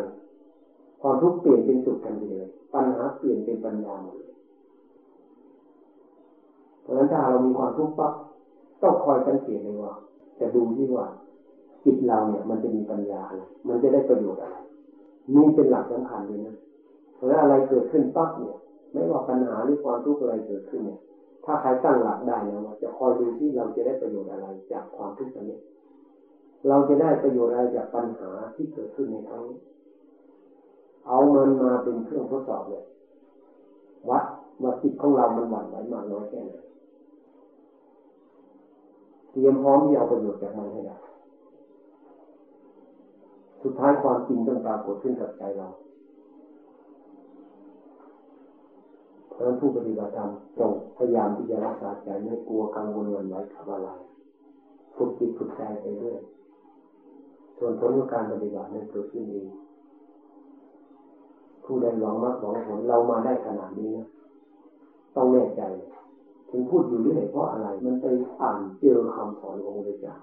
ความทุกข์เปลี่ยนเป็นสุขทันทีเลยปัญหาเปลี่ยนเป็นปัญญาหมดเลยเพราะฉะนั้นถ้าเรามีความทุกข์ปั๊บต้องคอยสังเกตเลยว่า จะดูที่ว่าจิตเราเนี่ย มันจะมีปัญญาอะไรมันจะได้ประโยชน์อะไรนี่เป็นหลักสำคัญเลยนะเพราะอะไรเกิดขึ้นปั๊บเนี่ย ไม่ว่าปัญหาหรือความทุกข์อะไรเกิดขึ้นเนี่ย ถ้าใครตั้งหลักได้นะว่าจะคอยดูที่เราจะได้ประโยชน์อะไรจากความทุกข์นี้ เราจะได้ประโยชน์อะไรจากปัญหาที่เกิดขึ้นในครั้งนี้เอามันมาเป็นเครื่องทดสอบเลยวัดว่าจิตของเรามันหวั่นไหวมากน้อยแค่ไหน เตรียมพร้อมที่เอาประโยชน์จากมันให้ได้สุดท้ายความจริงต้องปรากฏขึ้นกับใจเราเพราะนั้นผู้ปฏิบัติธรรมจงพยายามที่จะรักษาใจไม่กลัวกังวลวันไหวกับอะไรฝึกจิตฝึกใจไปเรื่อยส่วนผลของการปฏิบัตินั้นเกิดขึ้นเองผู้ใดหวังมากหวังผลเรามาได้ขนาดนี้นะต้องแน่ใจ ถึงพูดอยู่เรื่อยเพราะอะไร มันไปอ่านเจอคำสอนของพระเจ้า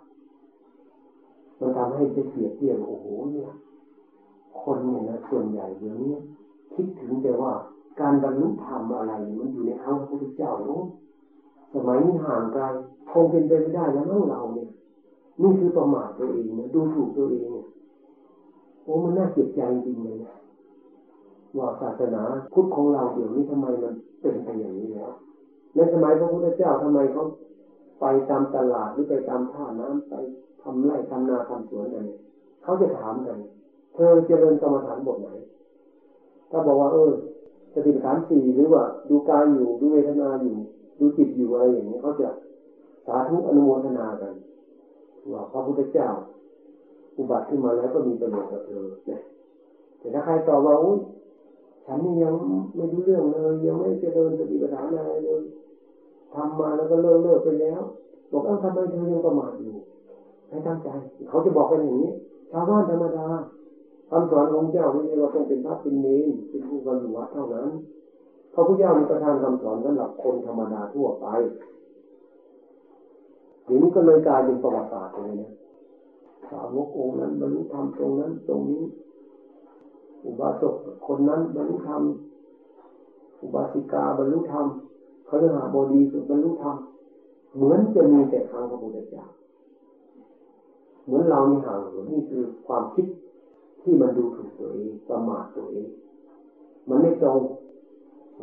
มันทำให้ได้เปรียบเทียบโอ้โหเนี่ย คนเนี่ยนะส่วนใหญ่เดี๋ยวนี้คิดถึงแต่ว่าการบรรลุธรรมอะไรมันอยู่ในคำพระพุทธเจ้าโน้สมัยนี้ห่างไกลคงเป็นไปไม่ได้แล้วมั้งเราเนี่ย นี่คือประมาทตัวเองนะดูถูกตัวเองเนี่ยโอ้มันน่าเจ็บใจจริงเลยนะว่าศาสนาพุทธของเราเดี๋ยวนี้ทำไมมันเป็นไปอย่างนี้แล้ว ในสมัยพระพุทธเจ้าทำไมเขาไปตามตลาดหรือไปตามท่าน้ำไปทำไร่ทำนาทำสวนอะไรเขาจะถามกัน เธอเจริญกรรมฐานบทไหน ถ้าบอกว่า เออสติปัฏฐานสี่หรือว่า ดูกายอยู่ดูเวทนาอยู่ ดูจิตอยู่อะไรอย่างนี้เขาจะสาธุอนุโมทนากันว่าพระพุทธเจ้า อุบัติขึ้นมาแล้วก็มีประโยชน์กับเธอเนี่ยแต่ถ้าใครตอบว่าอุ้ยฉันนี่ยังไม่รู้เรื่องเลย ยังไม่เจริญสติปัฏฐานอะไรเลย ทำมาแล้วก็เลิกเลิกไปแล้วบอกเอ้าทำไมเธอยังประมาทอยู่ให้ตั้งใจ เขาจะบอกกันอย่างนี้ ชาวบ้านธรรมดาคำสอนของเจ้าไม่ใช่ว่าต้องเป็นพระเป็นเนรเป็นผู้บรรลุวัดเท่านั้นพระพุทธเจ้ามีประทานคำสอนสำหรับคนธรรมดาทั่วไปเดี๋ยวนี้ก็เลยกลายเป็นประวัติศาสตร์เลยนะสาวกองค์นั้นบรรลุธรรมตรงนั้น ตรงนี้ อุบาสกคนนั้นบรรลุธรรมอุบาสิกาบรรลุธรรม เขาเรียกหาบดีสุดบรรลุธรรมเหมือนจะมีแต่ทางพระพุทธเจ้าเหมือนเรานี่ห่างนี่คือความคิดที่มันดูถูกตัวเองประมาทตัวเอง มันไม่ตรง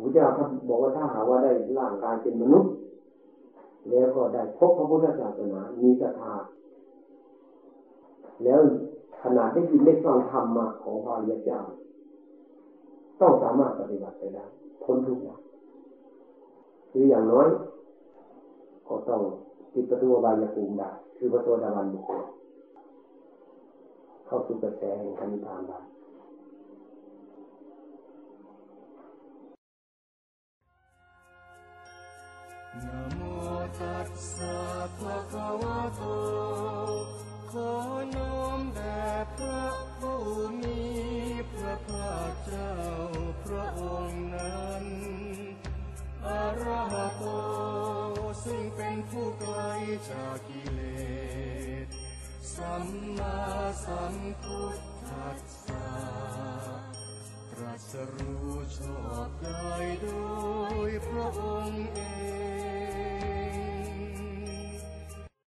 พระเจ้าท่านบอกว่าถ้าหาว่าได้ร่างกายเป็นมนุษย์ แล้วก็ได้พบพระพุทธศาสนา มีศรัทธาแล้วขนาดได้ยินได้ฟังธรรมมาของพระริยเจ้า ต้องสามารถปฏิบัติไปได้พ้นทุกอย่าง หรืออย่างน้อย ก็ต้องปิดประตูบายภูมิได้คือพระโสดาบันบุคคลเข้าสู่กระแสแห่งธรรมทานได้นะโมตัสสะภะคะวะโตขอน้อมแด่พระผู้มีพระภาคเจ้าพระองค์นั้น อรหัตโต ซึ่งเป็นผู้ไกลจากกิเลส สัมมาสัมพุทธทัสสะตรัสรู้ชอบได้โดยพระองค์เอง